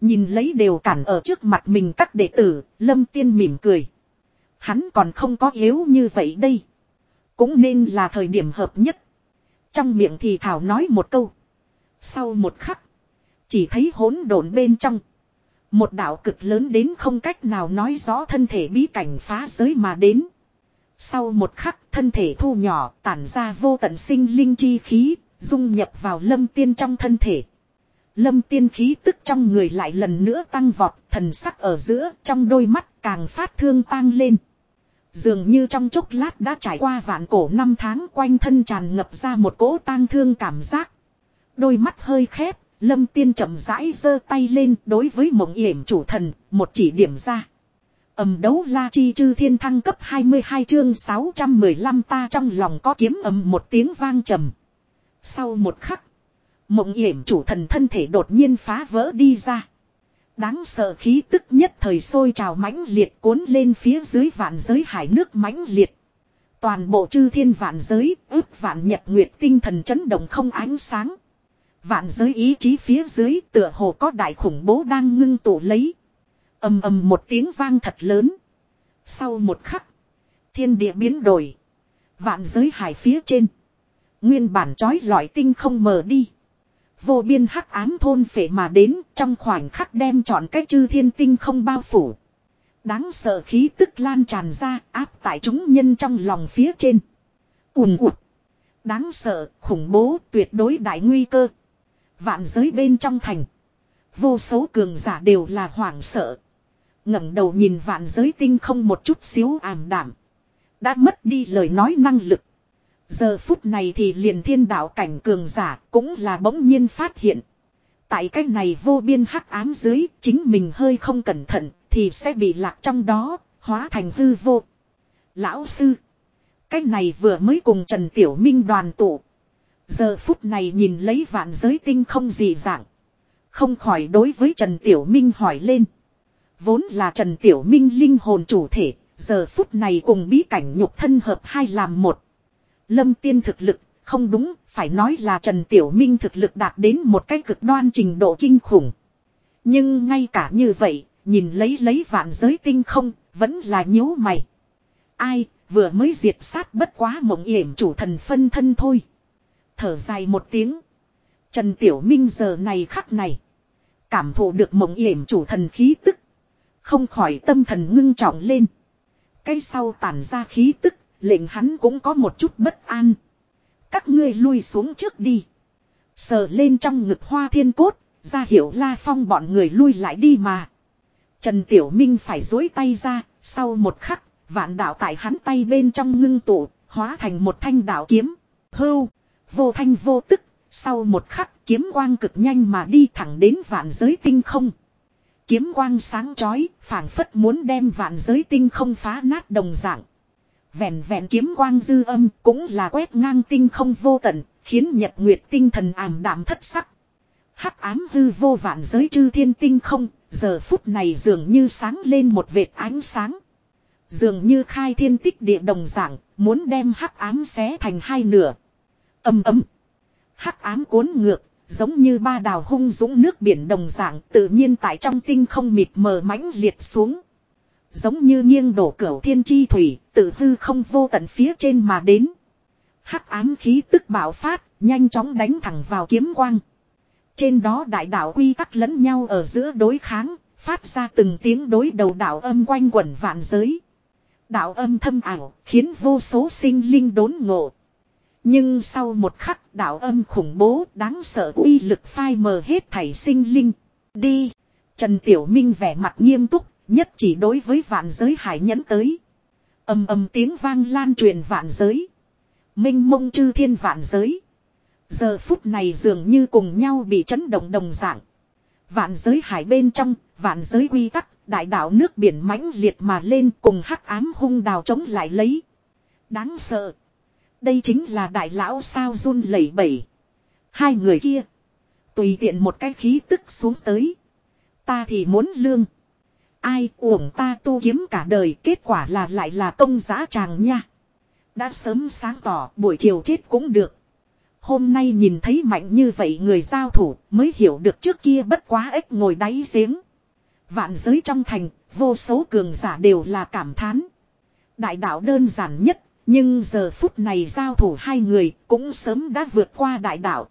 Nhìn lấy đều cản ở trước mặt mình các đệ tử, lâm tiên mỉm cười. Hắn còn không có yếu như vậy đây. Cũng nên là thời điểm hợp nhất. Trong miệng thì Thảo nói một câu. Sau một khắc. Chỉ thấy hỗn độn bên trong. Một đạo cực lớn đến không cách nào nói rõ thân thể bí cảnh phá giới mà đến. Sau một khắc thân thể thu nhỏ tản ra vô tận sinh linh chi khí, dung nhập vào lâm tiên trong thân thể. Lâm tiên khí tức trong người lại lần nữa tăng vọt, thần sắc ở giữa, trong đôi mắt càng phát thương tăng lên. Dường như trong chốc lát đã trải qua vạn cổ năm tháng quanh thân tràn ngập ra một cỗ tang thương cảm giác. Đôi mắt hơi khép, lâm tiên chậm rãi giơ tay lên đối với mộng yểm chủ thần, một chỉ điểm ra. Ẩm đấu la chi chư thiên thăng cấp 22 chương 615 ta trong lòng có kiếm ầm một tiếng vang trầm. Sau một khắc, mộng yểm chủ thần thân thể đột nhiên phá vỡ đi ra. Đáng sợ khí tức nhất thời sôi trào mãnh liệt cuốn lên phía dưới vạn giới hải nước mãnh liệt. Toàn bộ chư thiên vạn giới, ước vạn nhật nguyệt tinh thần chấn động không ánh sáng. Vạn giới ý chí phía dưới tựa hồ có đại khủng bố đang ngưng tụ lấy. ầm ầm một tiếng vang thật lớn. Sau một khắc, thiên địa biến đổi. Vạn giới hải phía trên. Nguyên bản trói lọi tinh không mờ đi. Vô biên hắc ám thôn phệ mà đến trong khoảnh khắc đem chọn cái chư thiên tinh không bao phủ. Đáng sợ khí tức lan tràn ra áp tại chúng nhân trong lòng phía trên. ùn ụt. Đáng sợ, khủng bố, tuyệt đối đại nguy cơ. Vạn giới bên trong thành. Vô số cường giả đều là hoảng sợ. ngẩng đầu nhìn vạn giới tinh không một chút xíu ảm đảm. Đã mất đi lời nói năng lực. Giờ phút này thì liền thiên đạo cảnh cường giả cũng là bỗng nhiên phát hiện. Tại cách này vô biên hắc ám dưới chính mình hơi không cẩn thận thì sẽ bị lạc trong đó, hóa thành hư vô. Lão sư. Cái này vừa mới cùng Trần Tiểu Minh đoàn tụ. Giờ phút này nhìn lấy vạn giới tinh không gì dạng. Không khỏi đối với Trần Tiểu Minh hỏi lên. Vốn là Trần Tiểu Minh linh hồn chủ thể, giờ phút này cùng bí cảnh nhục thân hợp hai làm một. Lâm tiên thực lực, không đúng, phải nói là Trần Tiểu Minh thực lực đạt đến một cái cực đoan trình độ kinh khủng. Nhưng ngay cả như vậy, nhìn lấy lấy vạn giới tinh không, vẫn là nhíu mày. Ai, vừa mới diệt sát bất quá mộng yểm chủ thần phân thân thôi. Thở dài một tiếng. Trần Tiểu Minh giờ này khắc này. Cảm thụ được mộng yểm chủ thần khí tức. Không khỏi tâm thần ngưng trọng lên. Cái sau tản ra khí tức Lệnh hắn cũng có một chút bất an. Các ngươi lui xuống trước đi. Sờ lên trong ngực hoa thiên cốt, ra hiệu la phong bọn người lui lại đi mà. Trần Tiểu Minh phải dối tay ra, sau một khắc, vạn đạo tại hắn tay bên trong ngưng tụ, hóa thành một thanh đạo kiếm. Hưu, vô thanh vô tức, sau một khắc kiếm quang cực nhanh mà đi thẳng đến vạn giới tinh không. Kiếm quang sáng chói, phảng phất muốn đem vạn giới tinh không phá nát đồng dạng. Vẹn vẹn kiếm quang dư âm cũng là quét ngang tinh không vô tận, khiến nhật nguyệt tinh thần ảm đạm thất sắc. Hắc ám hư vô vạn giới chư thiên tinh không, giờ phút này dường như sáng lên một vệt ánh sáng. Dường như khai thiên tích địa đồng dạng, muốn đem hắc ám xé thành hai nửa. Âm ấm. Hắc ám cuốn ngược, giống như ba đào hung dũng nước biển đồng dạng tự nhiên tại trong tinh không mịt mờ mãnh liệt xuống. Giống như nghiêng đổ cửa thiên chi thủy, tự hư không vô tận phía trên mà đến. Hắc ám khí tức bạo phát, nhanh chóng đánh thẳng vào kiếm quang. Trên đó đại đạo quy tắc lẫn nhau ở giữa đối kháng, phát ra từng tiếng đối đầu đạo âm quanh quẩn vạn giới. Đạo âm thâm ảo, khiến vô số sinh linh đốn ngộ. Nhưng sau một khắc đạo âm khủng bố đáng sợ uy lực phai mờ hết thảy sinh linh. Đi! Trần Tiểu Minh vẻ mặt nghiêm túc, nhất chỉ đối với vạn giới hải nhẫn tới. Âm âm tiếng vang lan truyền vạn giới. Minh mông chư thiên vạn giới. Giờ phút này dường như cùng nhau bị chấn động đồng dạng. Vạn giới hải bên trong, vạn giới quy tắc, đại đạo nước biển mãnh liệt mà lên cùng hắc ám hung đào chống lại lấy. Đáng sợ. Đây chính là đại lão sao run lẩy bẩy. Hai người kia. Tùy tiện một cái khí tức xuống tới. Ta thì muốn lương. Ai uổng ta tu kiếm cả đời kết quả là lại là công giá chàng nha. Đã sớm sáng tỏ buổi chiều chết cũng được. Hôm nay nhìn thấy mạnh như vậy người giao thủ mới hiểu được trước kia bất quá ếch ngồi đáy giếng. Vạn giới trong thành, vô số cường giả đều là cảm thán. Đại đạo đơn giản nhất, nhưng giờ phút này giao thủ hai người cũng sớm đã vượt qua đại đạo.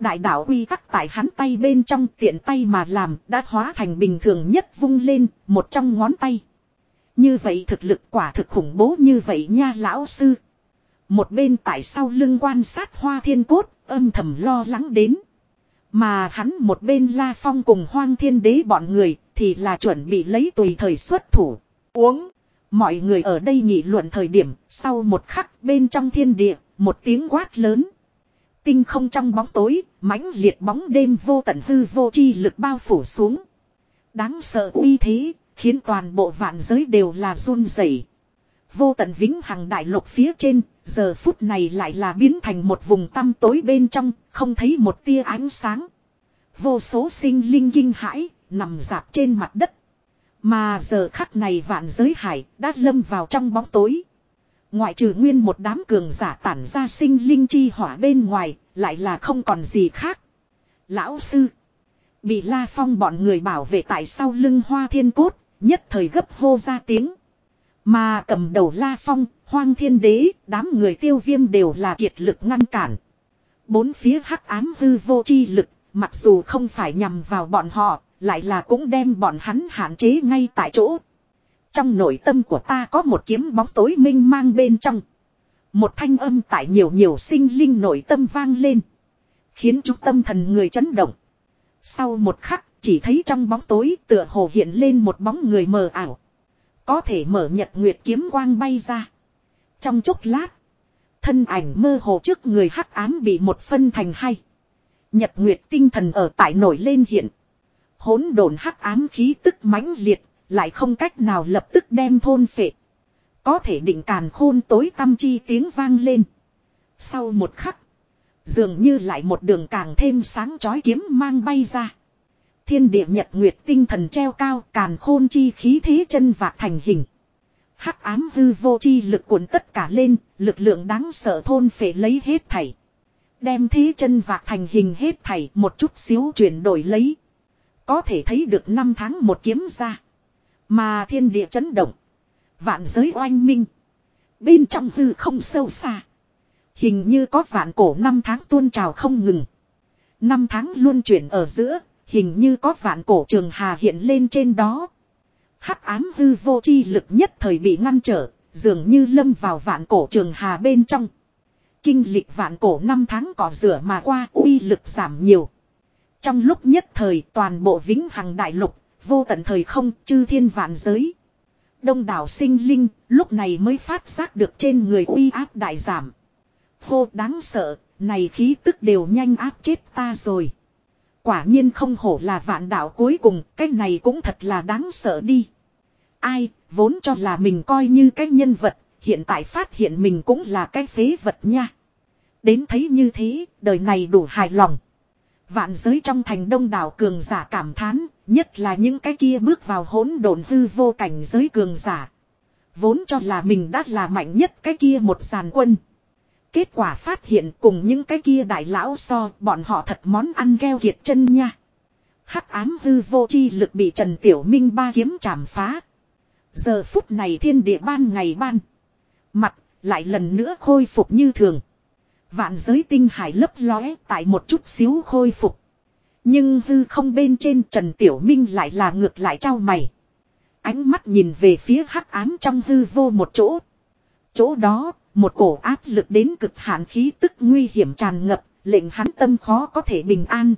Đại đạo quy tắc tại hắn tay bên trong tiện tay mà làm đã hóa thành bình thường nhất vung lên một trong ngón tay. Như vậy thực lực quả thực khủng bố như vậy nha lão sư. Một bên tại sau lưng quan sát hoa thiên cốt âm thầm lo lắng đến. Mà hắn một bên la phong cùng hoang thiên đế bọn người thì là chuẩn bị lấy tùy thời xuất thủ. Uống. Mọi người ở đây nghị luận thời điểm sau một khắc bên trong thiên địa một tiếng quát lớn. Tinh không trong bóng tối, mãnh liệt bóng đêm vô tận hư vô chi lực bao phủ xuống. Đáng sợ uy thế, khiến toàn bộ vạn giới đều là run rẩy. Vô tận vĩnh hằng đại lục phía trên, giờ phút này lại là biến thành một vùng tăm tối bên trong, không thấy một tia ánh sáng. Vô số sinh linh kinh hãi, nằm dạp trên mặt đất. Mà giờ khắc này vạn giới hải đã lâm vào trong bóng tối. Ngoại trừ nguyên một đám cường giả tản ra sinh linh chi hỏa bên ngoài, lại là không còn gì khác. Lão sư. Bị La Phong bọn người bảo vệ tại sau lưng hoa thiên cốt, nhất thời gấp hô ra tiếng. Mà cầm đầu La Phong, hoang thiên đế, đám người tiêu viêm đều là kiệt lực ngăn cản. Bốn phía hắc ám hư vô chi lực, mặc dù không phải nhằm vào bọn họ, lại là cũng đem bọn hắn hạn chế ngay tại chỗ. Trong nội tâm của ta có một kiếm bóng tối minh mang bên trong. Một thanh âm tại nhiều nhiều sinh linh nội tâm vang lên. Khiến chú tâm thần người chấn động. Sau một khắc, chỉ thấy trong bóng tối tựa hồ hiện lên một bóng người mờ ảo. Có thể mở nhật nguyệt kiếm quang bay ra. Trong chốc lát, thân ảnh mơ hồ trước người hắc ám bị một phân thành hai. Nhật nguyệt tinh thần ở tại nổi lên hiện. Hỗn độn hắc ám khí tức mãnh liệt, lại không cách nào lập tức đem thôn phệ. Có thể định càn khôn tối tâm chi tiếng vang lên. Sau một khắc, dường như lại một đường càng thêm sáng chói kiếm mang bay ra. Thiên địa nhật nguyệt tinh thần treo cao càn khôn chi khí thế chân vạc thành hình. Hắc ám hư vô chi lực cuốn tất cả lên, lực lượng đáng sợ thôn phệ lấy hết thảy. Đem thế chân vạc thành hình hết thảy một chút xíu chuyển đổi lấy. Có thể thấy được năm tháng một kiếm ra. Mà thiên địa chấn động. Vạn giới oanh minh. Bên trong hư không sâu xa. Hình như có vạn cổ năm tháng tuôn trào không ngừng. Năm tháng luôn chuyển ở giữa, hình như có vạn cổ trường hà hiện lên trên đó. Hắc ám hư vô chi lực nhất thời bị ngăn trở, dường như lâm vào vạn cổ trường hà bên trong. Kinh lịch vạn cổ năm tháng cỏ rửa mà qua uy lực giảm nhiều. Trong lúc nhất thời toàn bộ vĩnh hằng đại lục, vô tận thời không, chư thiên vạn giới. Đông đảo sinh linh, lúc này mới phát giác được trên người uy áp đại giảm. Hô đáng sợ, này khí tức đều nhanh áp chết ta rồi. Quả nhiên không hổ là vạn đạo cuối cùng, cái này cũng thật là đáng sợ đi. Ai, vốn cho là mình coi như cái nhân vật, hiện tại phát hiện mình cũng là cái phế vật nha. Đến thấy như thế, đời này đủ hài lòng. Vạn giới trong thành đông đảo cường giả cảm thán, nhất là những cái kia bước vào hỗn độn hư vô cảnh giới cường giả. Vốn cho là mình đã là mạnh nhất cái kia một giàn quân. Kết quả phát hiện cùng những cái kia đại lão so bọn họ thật món ăn keo kiệt chân nha. Hắc ám hư vô chi lực bị Trần Tiểu Minh ba kiếm chảm phá. Giờ phút này thiên địa ban ngày ban. Mặt lại lần nữa khôi phục như thường. Vạn giới tinh hải lấp lóe tại một chút xíu khôi phục. Nhưng hư không bên trên Trần Tiểu Minh lại là ngược lại trao mày. Ánh mắt nhìn về phía hắc ám trong hư vô một chỗ. Chỗ đó, một cổ áp lực đến cực hạn khí tức nguy hiểm tràn ngập, lệnh hắn tâm khó có thể bình an.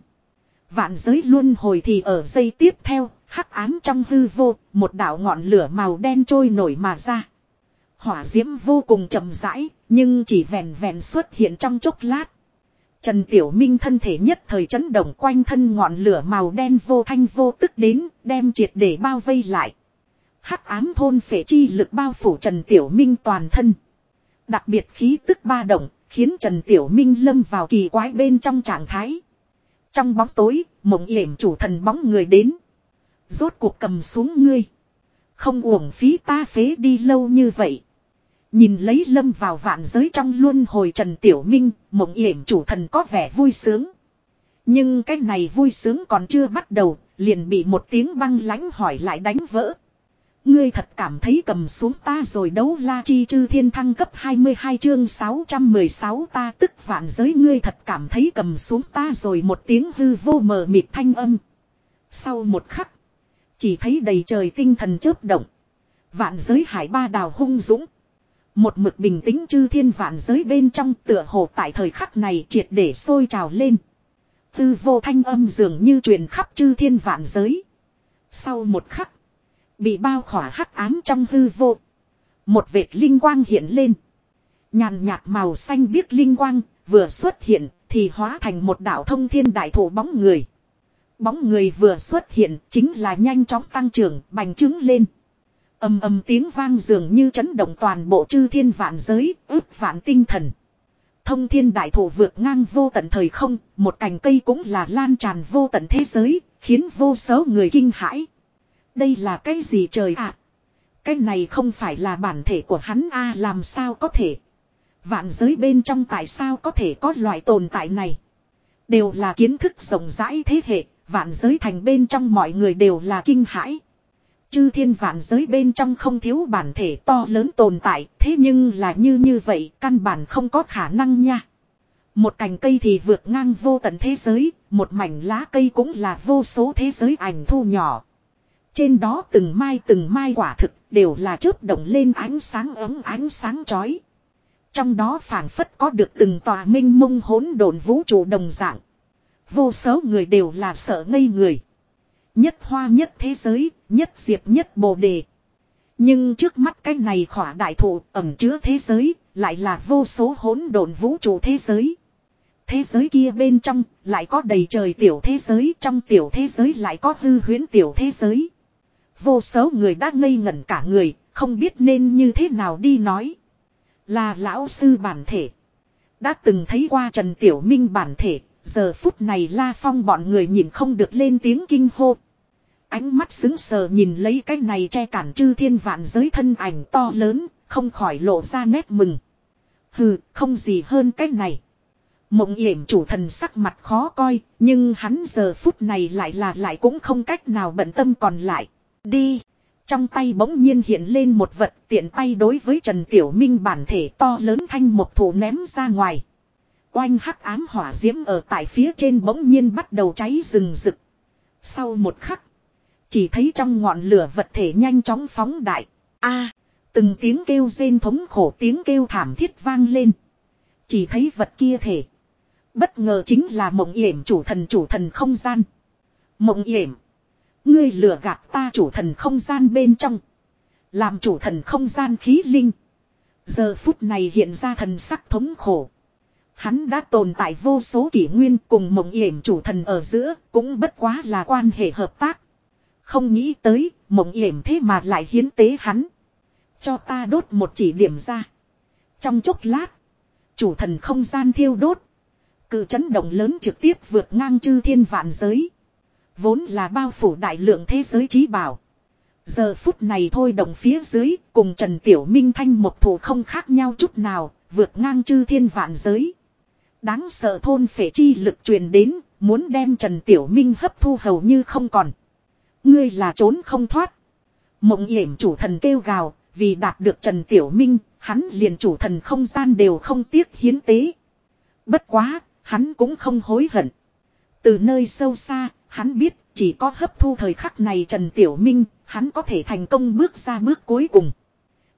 Vạn giới luôn hồi thì ở giây tiếp theo, hắc ám trong hư vô, một đạo ngọn lửa màu đen trôi nổi mà ra. Hỏa diễm vô cùng chậm rãi, nhưng chỉ vẹn vẹn xuất hiện trong chốc lát. Trần Tiểu Minh thân thể nhất thời chấn động quanh thân ngọn lửa màu đen vô thanh vô tức đến, đem triệt để bao vây lại. Hắc ám thôn phệ chi lực bao phủ Trần Tiểu Minh toàn thân. Đặc biệt khí tức ba động, khiến Trần Tiểu Minh lâm vào kỳ quái bên trong trạng thái. Trong bóng tối, mộng yểm chủ thần bóng người đến. Rốt cuộc cầm xuống ngươi. Không uổng phí ta phế đi lâu như vậy. Nhìn lấy lâm vào vạn giới trong luân hồi Trần Tiểu Minh, mộng yểm chủ thần có vẻ vui sướng. Nhưng cái này vui sướng còn chưa bắt đầu, liền bị một tiếng băng lãnh hỏi lại đánh vỡ. Ngươi thật cảm thấy cầm xuống ta rồi đấu la chi chư thiên thăng cấp 22 chương 616 ta tức vạn giới ngươi thật cảm thấy cầm xuống ta rồi một tiếng hư vô mờ mịt thanh âm. Sau một khắc, chỉ thấy đầy trời tinh thần chớp động. Vạn giới hải ba đào hung dũng. Một mực bình tĩnh chư thiên vạn giới bên trong tựa hồ tại thời khắc này triệt để sôi trào lên. Tư vô thanh âm dường như truyền khắp chư thiên vạn giới. Sau một khắc, bị bao khỏa hắc ám trong hư vô. Một vệt linh quang hiện lên. Nhàn nhạt màu xanh biếc linh quang vừa xuất hiện thì hóa thành một đạo thông thiên đại thổ bóng người. Bóng người vừa xuất hiện chính là nhanh chóng tăng trưởng bành trướng lên âm âm tiếng vang dường như chấn động toàn bộ chư thiên vạn giới, ước vạn tinh thần. Thông thiên đại thổ vượt ngang vô tận thời không, một cành cây cũng là lan tràn vô tận thế giới, khiến vô số người kinh hãi. Đây là cái gì trời ạ? Cái này không phải là bản thể của hắn a làm sao có thể? Vạn giới bên trong tại sao có thể có loại tồn tại này? Đều là kiến thức rộng rãi thế hệ, vạn giới thành bên trong mọi người đều là kinh hãi. Chư thiên vạn giới bên trong không thiếu bản thể to lớn tồn tại, thế nhưng là như như vậy, căn bản không có khả năng nha. Một cành cây thì vượt ngang vô tận thế giới, một mảnh lá cây cũng là vô số thế giới ảnh thu nhỏ. Trên đó từng mai từng mai quả thực đều là chớp động lên ánh sáng ấm ánh sáng chói. Trong đó phảng phất có được từng tòa minh mông hỗn độn vũ trụ đồng dạng. Vô số người đều là sợ ngây người. Nhất hoa nhất thế giới, nhất diệp nhất bồ đề. Nhưng trước mắt cái này khỏa đại thụ ẩm chứa thế giới, lại là vô số hỗn độn vũ trụ thế giới. Thế giới kia bên trong, lại có đầy trời tiểu thế giới, trong tiểu thế giới lại có hư huyễn tiểu thế giới. Vô số người đã ngây ngẩn cả người, không biết nên như thế nào đi nói. Là lão sư bản thể. Đã từng thấy qua Trần Tiểu Minh bản thể, Giờ phút này La Phong bọn người nhìn không được lên tiếng kinh hô. Ánh mắt xứng sờ nhìn lấy cái này che cản chư thiên vạn giới thân ảnh to lớn, không khỏi lộ ra nét mừng. Hừ, không gì hơn cái này. Mộng yểm chủ thần sắc mặt khó coi, nhưng hắn giờ phút này lại là lại cũng không cách nào bận tâm còn lại. Đi! Trong tay bỗng nhiên hiện lên một vật tiện tay đối với Trần Tiểu Minh bản thể to lớn thanh một thủ ném ra ngoài. Oanh hắc ám hỏa diễm ở tại phía trên bỗng nhiên bắt đầu cháy rừng rực. Sau một khắc. Chỉ thấy trong ngọn lửa vật thể nhanh chóng phóng đại. a, từng tiếng kêu rên thống khổ, tiếng kêu thảm thiết vang lên. Chỉ thấy vật kia thể. Bất ngờ chính là mộng yểm chủ thần chủ thần không gian. Mộng yểm. Ngươi lừa gạt ta, chủ thần không gian bên trong. Làm chủ thần không gian khí linh. Giờ phút này hiện ra thần sắc thống khổ. Hắn đã tồn tại vô số kỷ nguyên cùng mộng yểm chủ thần ở giữa, cũng bất quá là quan hệ hợp tác. Không nghĩ tới, mộng yểm thế mà lại hiến tế hắn. Cho ta đốt một chỉ điểm ra. Trong chốc lát, chủ thần không gian thiêu đốt. Cự chấn động lớn trực tiếp vượt ngang chư thiên vạn giới. Vốn là bao phủ đại lượng thế giới trí bảo. Giờ phút này thôi động phía dưới cùng Trần Tiểu Minh thanh một thủ không khác nhau chút nào, vượt ngang chư thiên vạn giới. Đáng sợ thôn phệ chi lực truyền đến, muốn đem Trần Tiểu Minh hấp thu hầu như không còn. Ngươi là trốn không thoát. Mộng yểm chủ thần kêu gào, vì đạt được Trần Tiểu Minh, hắn liền chủ thần không gian đều không tiếc hiến tế. Bất quá, hắn cũng không hối hận. Từ nơi sâu xa, hắn biết chỉ có hấp thu thời khắc này Trần Tiểu Minh, hắn có thể thành công bước ra bước cuối cùng.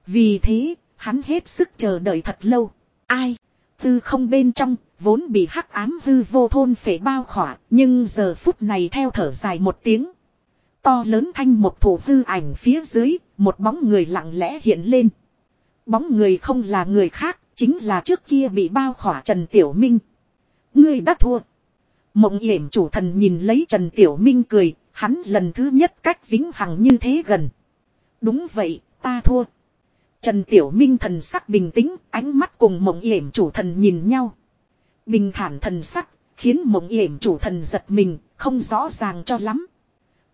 Vì thế, hắn hết sức chờ đợi thật lâu. Ai? Tư không bên trong, vốn bị hắc ám hư vô thôn phể bao khỏa, nhưng giờ phút này theo thở dài một tiếng. To lớn thanh một thủ hư ảnh phía dưới, một bóng người lặng lẽ hiện lên. Bóng người không là người khác, chính là trước kia bị bao khỏa Trần Tiểu Minh. Ngươi đã thua. Mộng yểm chủ thần nhìn lấy Trần Tiểu Minh cười, hắn lần thứ nhất cách vĩnh hằng như thế gần. Đúng vậy, ta thua. Trần Tiểu Minh thần sắc bình tĩnh, ánh mắt cùng mộng yểm chủ thần nhìn nhau. Bình thản thần sắc, khiến mộng yểm chủ thần giật mình, không rõ ràng cho lắm.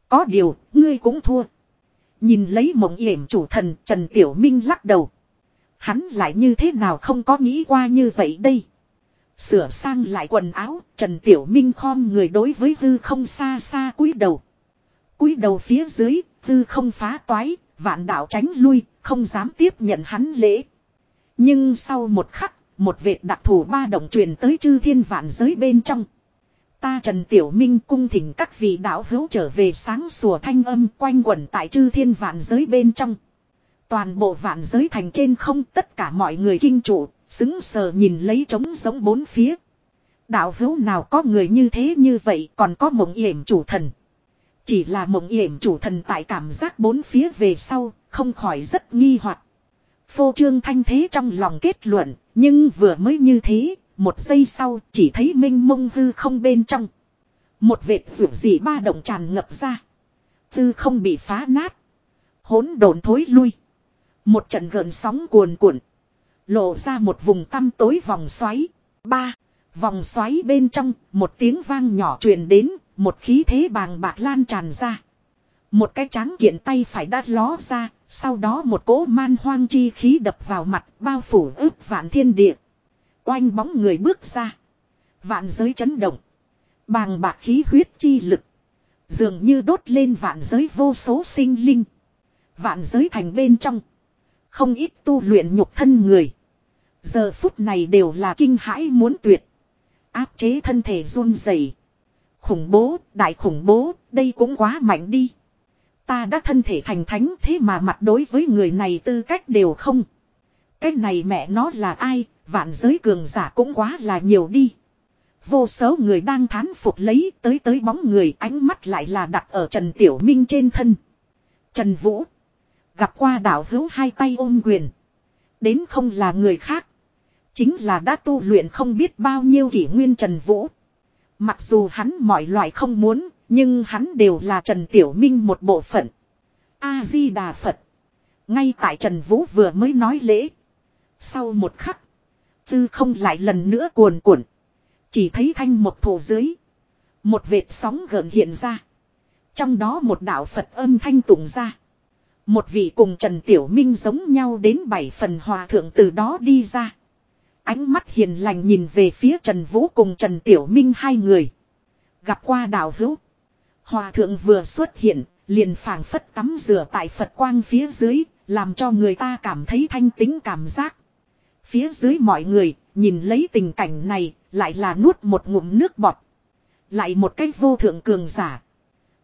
Có điều, ngươi cũng thua. Nhìn lấy mộng yểm chủ thần, Trần Tiểu Minh lắc đầu. Hắn lại như thế nào không có nghĩ qua như vậy đây. Sửa sang lại quần áo, Trần Tiểu Minh khom người đối với hư không xa xa cúi đầu. cúi đầu phía dưới, hư không phá toái, vạn đạo tránh lui, không dám tiếp nhận hắn lễ. Nhưng sau một khắc, một vệt đặc thù ba động truyền tới chư thiên vạn giới bên trong. Ta Trần Tiểu Minh cung thỉnh các vị đạo hữu trở về sáng sủa thanh âm quanh quẩn tại chư thiên vạn giới bên trong. Toàn bộ vạn giới thành trên không tất cả mọi người kinh trụ, xứng sờ nhìn lấy trống giống bốn phía. Đạo hữu nào có người như thế như vậy còn có mộng yểm chủ thần. Chỉ là mộng yểm chủ thần tại cảm giác bốn phía về sau, không khỏi rất nghi hoặc. Phô trương thanh thế trong lòng kết luận, nhưng vừa mới như thế, một giây sau chỉ thấy minh mông hư không bên trong. Một vệt rượu dị ba động tràn ngập ra. Hư không bị phá nát. Hỗn độn thối lui. Một trận gợn sóng cuồn cuộn. Lộ ra một vùng tăm tối vòng xoáy. Ba. Vòng xoáy bên trong, một tiếng vang nhỏ truyền đến, một khí thế bàng bạc lan tràn ra. Một cái tráng kiện tay phải đắt ló ra, sau đó một cỗ man hoang chi khí đập vào mặt, bao phủ ướp vạn thiên địa. Oanh bóng người bước ra. Vạn giới chấn động. Bàng bạc khí huyết chi lực. Dường như đốt lên vạn giới vô số sinh linh. Vạn giới thành bên trong. Không ít tu luyện nhục thân người. Giờ phút này đều là kinh hãi muốn tuyệt. Áp chế thân thể run rẩy. Khủng bố, đại khủng bố, đây cũng quá mạnh đi. Ta đã thân thể thành thánh thế mà mặt đối với người này tư cách đều không. Cái này mẹ nó là ai, vạn giới cường giả cũng quá là nhiều đi. Vô số người đang thán phục lấy tới tới bóng người ánh mắt lại là đặt ở Trần Tiểu Minh trên thân. Trần Vũ. Gặp qua đảo hữu hai tay ôm quyền. Đến không là người khác. Chính là đã tu luyện không biết bao nhiêu kỷ nguyên Trần Vũ. Mặc dù hắn mọi loại không muốn, nhưng hắn đều là Trần Tiểu Minh một bộ phận. A-di-đà Phật. Ngay tại Trần Vũ vừa mới nói lễ. Sau một khắc. Tư không lại lần nữa cuồn cuộn. Chỉ thấy thanh một thổ dưới. Một vệt sóng gợn hiện ra. Trong đó một đạo Phật âm thanh tụng ra. Một vị cùng Trần Tiểu Minh giống nhau đến bảy phần hòa thượng từ đó đi ra. Ánh mắt hiền lành nhìn về phía Trần Vũ cùng Trần Tiểu Minh hai người. Gặp qua đạo hữu. Hòa thượng vừa xuất hiện, liền phảng phất tắm rửa tại Phật quang phía dưới, làm cho người ta cảm thấy thanh tính cảm giác. Phía dưới mọi người, nhìn lấy tình cảnh này, lại là nuốt một ngụm nước bọt. Lại một cái vô thượng cường giả.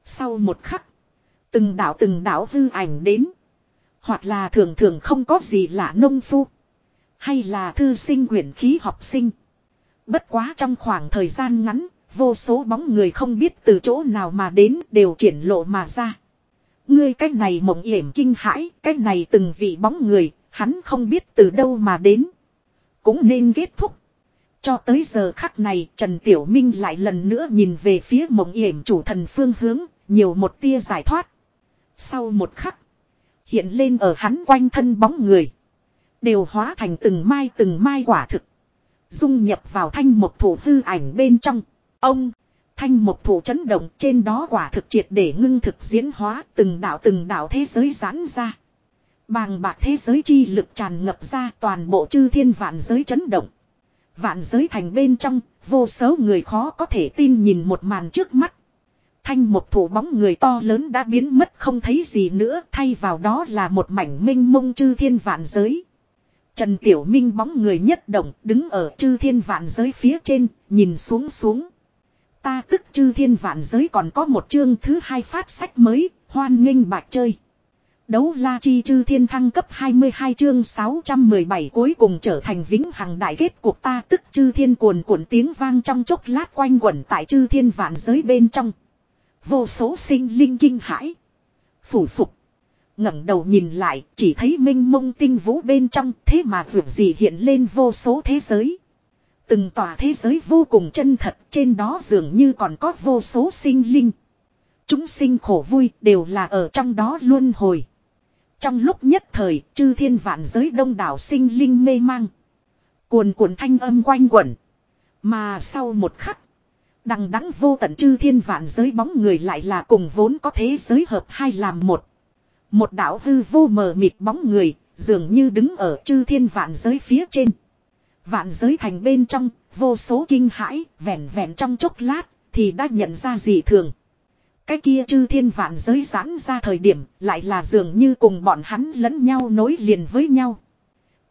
Sau một khắc, từng đảo từng đảo hư ảnh đến. Hoặc là thường thường không có gì lạ nông phu. Hay là thư sinh quyển khí học sinh. Bất quá trong khoảng thời gian ngắn, vô số bóng người không biết từ chỗ nào mà đến đều triển lộ mà ra. Ngươi cách này mộng yểm kinh hãi, cách này từng vị bóng người, hắn không biết từ đâu mà đến. Cũng nên kết thúc. Cho tới giờ khắc này, Trần Tiểu Minh lại lần nữa nhìn về phía mộng yểm chủ thần phương hướng, nhiều một tia giải thoát. Sau một khắc, hiện lên ở hắn quanh thân bóng người. Đều hóa thành từng mai từng mai quả thực. Dung nhập vào thanh một thủ hư ảnh bên trong. Ông, Thanh một thủ chấn động trên đó quả thực triệt để ngưng thực diễn hóa từng đạo từng đạo thế giới giãn ra. Bàng bạc thế giới chi lực tràn ngập ra toàn bộ chư thiên vạn giới chấn động. Vạn giới thành bên trong, vô số người khó có thể tin nhìn một màn trước mắt. Thanh một thủ bóng người to lớn đã biến mất không thấy gì nữa, thay vào đó là một mảnh minh mông chư thiên vạn giới. Trần Tiểu Minh bóng người nhất động, đứng ở chư thiên vạn giới phía trên, nhìn xuống xuống. Ta tức chư thiên vạn giới còn có một chương thứ hai phát sách mới, hoan nghênh bạc chơi. Đấu la chi chư thiên thăng cấp 22 chương 617 cuối cùng trở thành vĩnh hằng đại kết cuộc ta tức chư thiên cuồn cuộn tiếng vang trong chốc lát quanh quẩn tại chư thiên vạn giới bên trong. Vô số sinh linh kinh hãi. Phủ phục. ngẩng đầu nhìn lại chỉ thấy minh mông tinh vũ bên trong thế mà vượt gì hiện lên vô số thế giới. Từng tòa thế giới vô cùng chân thật trên đó dường như còn có vô số sinh linh. Chúng sinh khổ vui đều là ở trong đó luôn hồi. Trong lúc nhất thời, chư thiên vạn giới đông đảo sinh linh mê mang. Cuồn cuộn thanh âm quanh quẩn. Mà sau một khắc, đằng đẵng vô tận chư thiên vạn giới bóng người lại là cùng vốn có thế giới hợp hai làm một. Một đạo hư vô mờ mịt bóng người, dường như đứng ở chư thiên vạn giới phía trên. Vạn giới thành bên trong, vô số kinh hãi, vẹn vẹn trong chốc lát, thì đã nhận ra gì thường. Cái kia chư thiên vạn giới giãn ra thời điểm lại là dường như cùng bọn hắn lẫn nhau nối liền với nhau.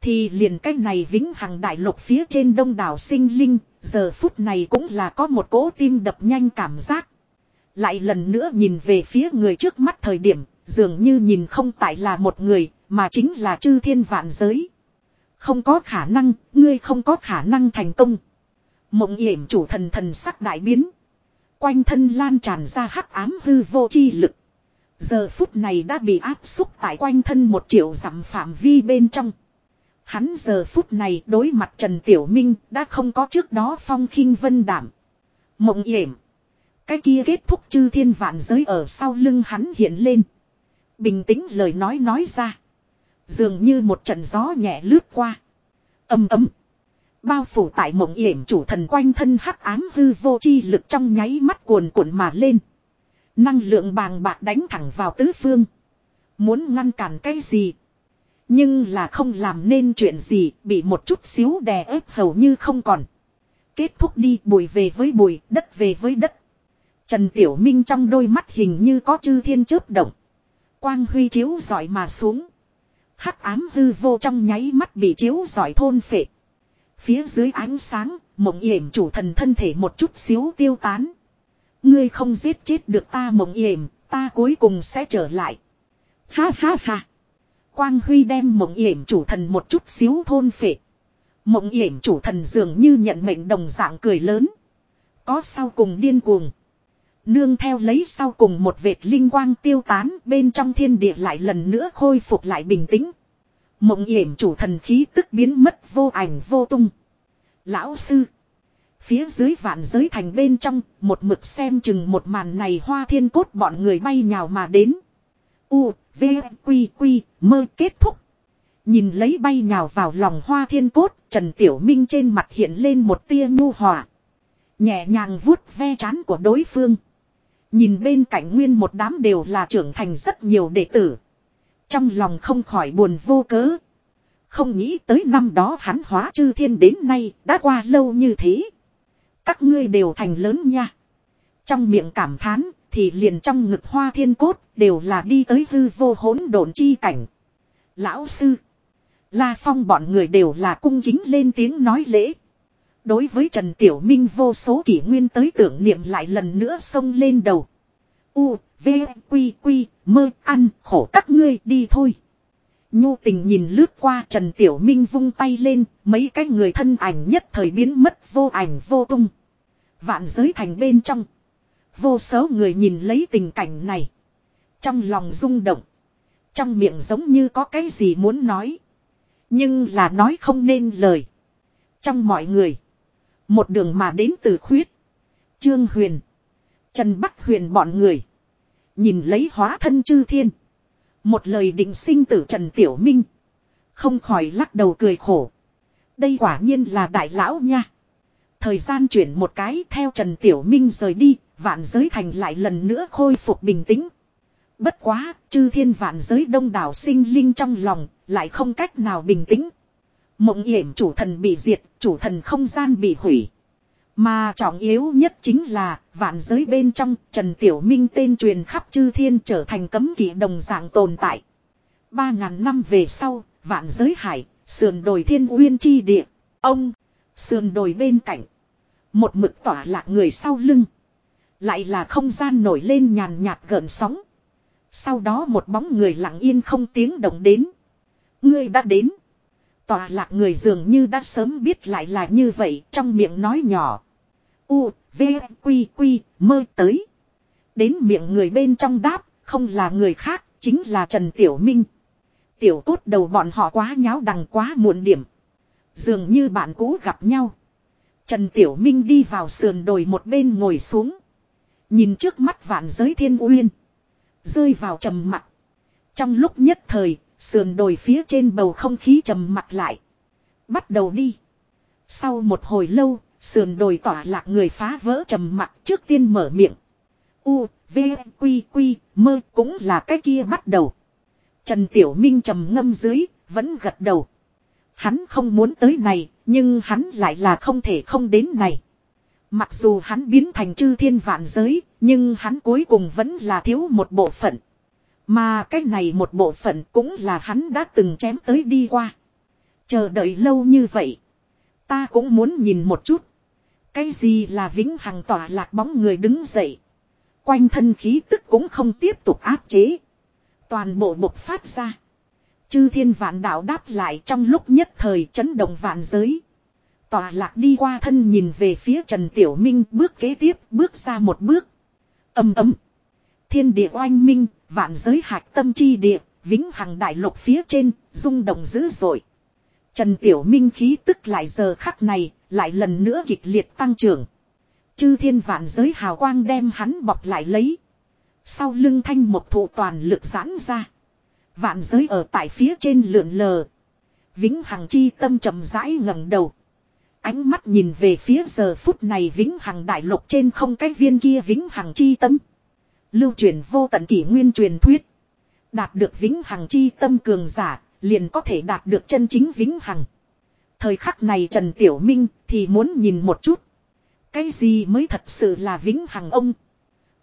Thì liền cái này vĩnh hằng đại lục phía trên đông đảo sinh linh, giờ phút này cũng là có một cỗ tim đập nhanh cảm giác. Lại lần nữa nhìn về phía người trước mắt thời điểm, dường như nhìn không tại là một người, mà chính là chư thiên vạn giới. Không có khả năng, ngươi không có khả năng thành công. Mộng yểm chủ thần thần sắc đại biến. Quanh thân lan tràn ra hắc ám hư vô chi lực. Giờ phút này đã bị áp xúc tại quanh thân một triệu dặm phạm vi bên trong. Hắn giờ phút này đối mặt Trần Tiểu Minh đã không có trước đó phong khinh vân đảm. Mộng yểm. Cái kia kết thúc chư thiên vạn giới ở sau lưng hắn hiện lên. Bình tĩnh lời nói nói ra. Dường như một trận gió nhẹ lướt qua. Âm ấm. Bao phủ tại mộng yểm chủ thần quanh thân hắc ám hư vô chi lực trong nháy mắt cuồn cuộn mà lên. Năng lượng bàng bạc đánh thẳng vào tứ phương. Muốn ngăn cản cái gì. Nhưng là không làm nên chuyện gì bị một chút xíu đè ép hầu như không còn. Kết thúc đi bùi về với bùi, đất về với đất. Trần Tiểu Minh trong đôi mắt hình như có chư thiên chớp động. Quang huy chiếu giỏi mà xuống. Hắc ám hư vô trong nháy mắt bị chiếu giỏi thôn phệ. Phía dưới ánh sáng, mộng yểm chủ thần thân thể một chút xíu tiêu tán. Ngươi không giết chết được ta mộng yểm, ta cuối cùng sẽ trở lại. Ha ha ha. Quang Huy đem mộng yểm chủ thần một chút xíu thôn phệ. Mộng yểm chủ thần dường như nhận mệnh đồng dạng cười lớn. Có sau cùng điên cuồng. Nương theo lấy sau cùng một vệt linh quang tiêu tán bên trong thiên địa lại lần nữa khôi phục lại bình tĩnh. Mộng yểm chủ thần khí tức biến mất vô ảnh vô tung. Lão sư. Phía dưới vạn giới thành bên trong, một mực xem chừng một màn này hoa thiên cốt bọn người bay nhào mà đến. U, V, Quy, Quy, mơ kết thúc. Nhìn lấy bay nhào vào lòng hoa thiên cốt, Trần Tiểu Minh trên mặt hiện lên một tia nhu hòa. Nhẹ nhàng vuốt ve chán của đối phương. Nhìn bên cạnh nguyên một đám đều là trưởng thành rất nhiều đệ tử. Trong lòng không khỏi buồn vô cớ. Không nghĩ tới năm đó hắn hóa chư thiên đến nay đã qua lâu như thế. Các ngươi đều thành lớn nha. Trong miệng cảm thán thì liền trong ngực hoa thiên cốt đều là đi tới hư vô hỗn độn chi cảnh. Lão sư. La Phong bọn người đều là cung kính lên tiếng nói lễ. Đối với Trần Tiểu Minh vô số kỷ nguyên tới tưởng niệm lại lần nữa xông lên đầu. U, V, Quy, Quy, mơ, ăn, khổ các ngươi đi thôi. Nhu tình nhìn lướt qua Trần Tiểu Minh vung tay lên, mấy cái người thân ảnh nhất thời biến mất vô ảnh vô tung. Vạn giới thành bên trong. Vô số người nhìn lấy tình cảnh này. Trong lòng rung động. Trong miệng giống như có cái gì muốn nói. Nhưng là nói không nên lời. Trong mọi người. Một đường mà đến từ khuyết. Trương Huyền. Trần Bắc Huyền bọn người. Nhìn lấy hóa thân chư thiên. Một lời định sinh tử Trần Tiểu Minh. Không khỏi lắc đầu cười khổ. Đây quả nhiên là đại lão nha. Thời gian chuyển một cái theo Trần Tiểu Minh rời đi, vạn giới thành lại lần nữa khôi phục bình tĩnh. Bất quá, chư thiên vạn giới đông đảo sinh linh trong lòng, lại không cách nào bình tĩnh. Mộng yểm chủ thần bị diệt, chủ thần không gian bị hủy. Mà trọng yếu nhất chính là, vạn giới bên trong, Trần Tiểu Minh tên truyền khắp chư thiên trở thành cấm kỵ đồng dạng tồn tại. Ba ngàn năm về sau, vạn giới hải, sườn đồi thiên uyên chi địa. Ông, sườn đồi bên cạnh. Một mực tỏa lạc người sau lưng. Lại là không gian nổi lên nhàn nhạt gợn sóng. Sau đó một bóng người lặng yên không tiếng động đến. Ngươi đã đến. Tòa lạc người dường như đã sớm biết lại là như vậy trong miệng nói nhỏ. U, V, Quy, Quy, mơ tới. Đến miệng người bên trong đáp, không là người khác, chính là Trần Tiểu Minh. Tiểu cốt đầu bọn họ quá nháo đằng quá muộn điểm. Dường như bạn cũ gặp nhau. Trần Tiểu Minh đi vào sườn đồi một bên ngồi xuống. Nhìn trước mắt vạn giới thiên uyên. Rơi vào trầm mặt. Trong lúc nhất thời, sườn đồi phía trên bầu không khí trầm mặt lại. Bắt đầu đi. Sau một hồi lâu, sườn đồi tỏa lạc người phá vỡ trầm mặt trước tiên mở miệng. U, V, Quy, Quy, mơ cũng là cái kia bắt đầu. Trần Tiểu Minh trầm ngâm dưới, vẫn gật đầu. Hắn không muốn tới này, nhưng hắn lại là không thể không đến này. Mặc dù hắn biến thành chư thiên vạn giới, nhưng hắn cuối cùng vẫn là thiếu một bộ phận. Mà cái này một bộ phận cũng là hắn đã từng chém tới đi qua. Chờ đợi lâu như vậy. Ta cũng muốn nhìn một chút. Cái gì là vĩnh hằng tỏa lạc bóng người đứng dậy. Quanh thân khí tức cũng không tiếp tục áp chế. Toàn bộ bộc phát ra. Chư thiên vạn đạo đáp lại trong lúc nhất thời chấn động vạn giới. Tòa lạc đi qua thân nhìn về phía Trần Tiểu Minh bước kế tiếp bước ra một bước. Âm ấm. Thiên địa oanh minh, vạn giới hạc tâm chi địa, vĩnh hằng đại lục phía trên, rung động dữ dội. Trần Tiểu Minh khí tức lại giờ khắc này, lại lần nữa kịch liệt tăng trưởng. Chư thiên vạn giới hào quang đem hắn bọc lại lấy. Sau lưng thanh một thụ toàn lực giãn ra. Vạn giới ở tại phía trên lượn lờ. Vĩnh hằng chi tâm trầm rãi ngẩng đầu. Ánh mắt nhìn về phía giờ phút này vĩnh hằng đại lục trên không cái viên kia vĩnh hằng chi tâm. Lưu truyền vô tận kỷ nguyên truyền thuyết. Đạt được vĩnh hằng chi tâm cường giả, liền có thể đạt được chân chính vĩnh hằng. Thời khắc này Trần Tiểu Minh thì muốn nhìn một chút. Cái gì mới thật sự là vĩnh hằng ông.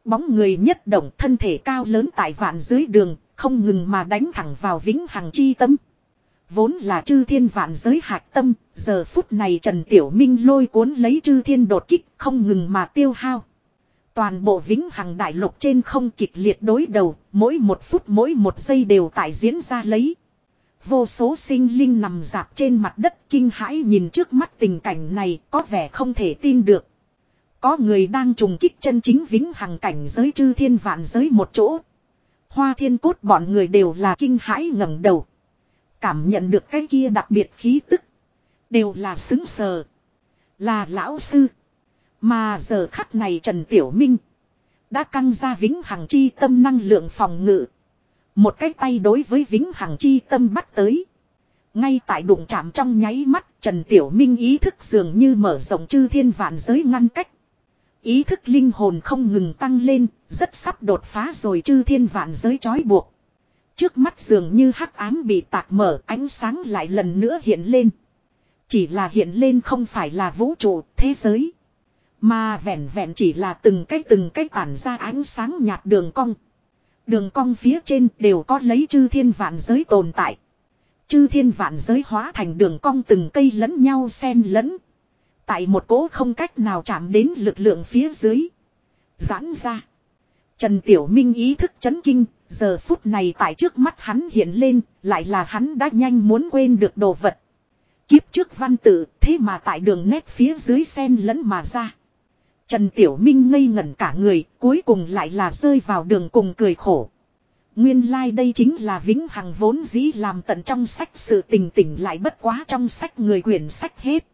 Bóng người nhất động thân thể cao lớn tại vạn dưới đường, không ngừng mà đánh thẳng vào vĩnh hằng chi tâm. Vốn là chư thiên vạn giới hạc tâm, giờ phút này Trần Tiểu Minh lôi cuốn lấy chư thiên đột kích không ngừng mà tiêu hao. Toàn bộ vĩnh hằng đại lục trên không kịch liệt đối đầu, mỗi một phút mỗi một giây đều tại diễn ra lấy. Vô số sinh linh nằm dạp trên mặt đất kinh hãi nhìn trước mắt tình cảnh này có vẻ không thể tin được. Có người đang trùng kích chân chính vĩnh hằng cảnh giới chư thiên vạn giới một chỗ. Hoa thiên cốt bọn người đều là kinh hãi ngẩng đầu. Cảm nhận được cái kia đặc biệt khí tức. Đều là xứng sờ. Là lão sư. Mà giờ khắc này Trần Tiểu Minh. Đã căng ra vĩnh hằng chi tâm năng lượng phòng ngự. Một cái tay đối với vĩnh hằng chi tâm bắt tới. Ngay tại đụng chạm trong nháy mắt Trần Tiểu Minh ý thức dường như mở rộng chư thiên vạn giới ngăn cách. Ý thức linh hồn không ngừng tăng lên, rất sắp đột phá rồi chư thiên vạn giới trói buộc. Trước mắt dường như hắc ám bị tạc mở ánh sáng lại lần nữa hiện lên. Chỉ là hiện lên không phải là vũ trụ, thế giới. Mà vẹn vẹn chỉ là từng cái từng cái tản ra ánh sáng nhạt đường cong. Đường cong phía trên đều có lấy chư thiên vạn giới tồn tại. Chư thiên vạn giới hóa thành đường cong từng cây lẫn nhau xen lẫn. Tại một cỗ không cách nào chạm đến lực lượng phía dưới. Giãn ra. Trần Tiểu Minh ý thức chấn kinh, giờ phút này tại trước mắt hắn hiện lên, lại là hắn đã nhanh muốn quên được đồ vật. Kiếp trước văn tự, thế mà tại đường nét phía dưới sen lẫn mà ra. Trần Tiểu Minh ngây ngẩn cả người, cuối cùng lại là rơi vào đường cùng cười khổ. Nguyên lai like đây chính là vĩnh hằng vốn dĩ làm tận trong sách sự tình tỉnh lại bất quá trong sách người quyển sách hết.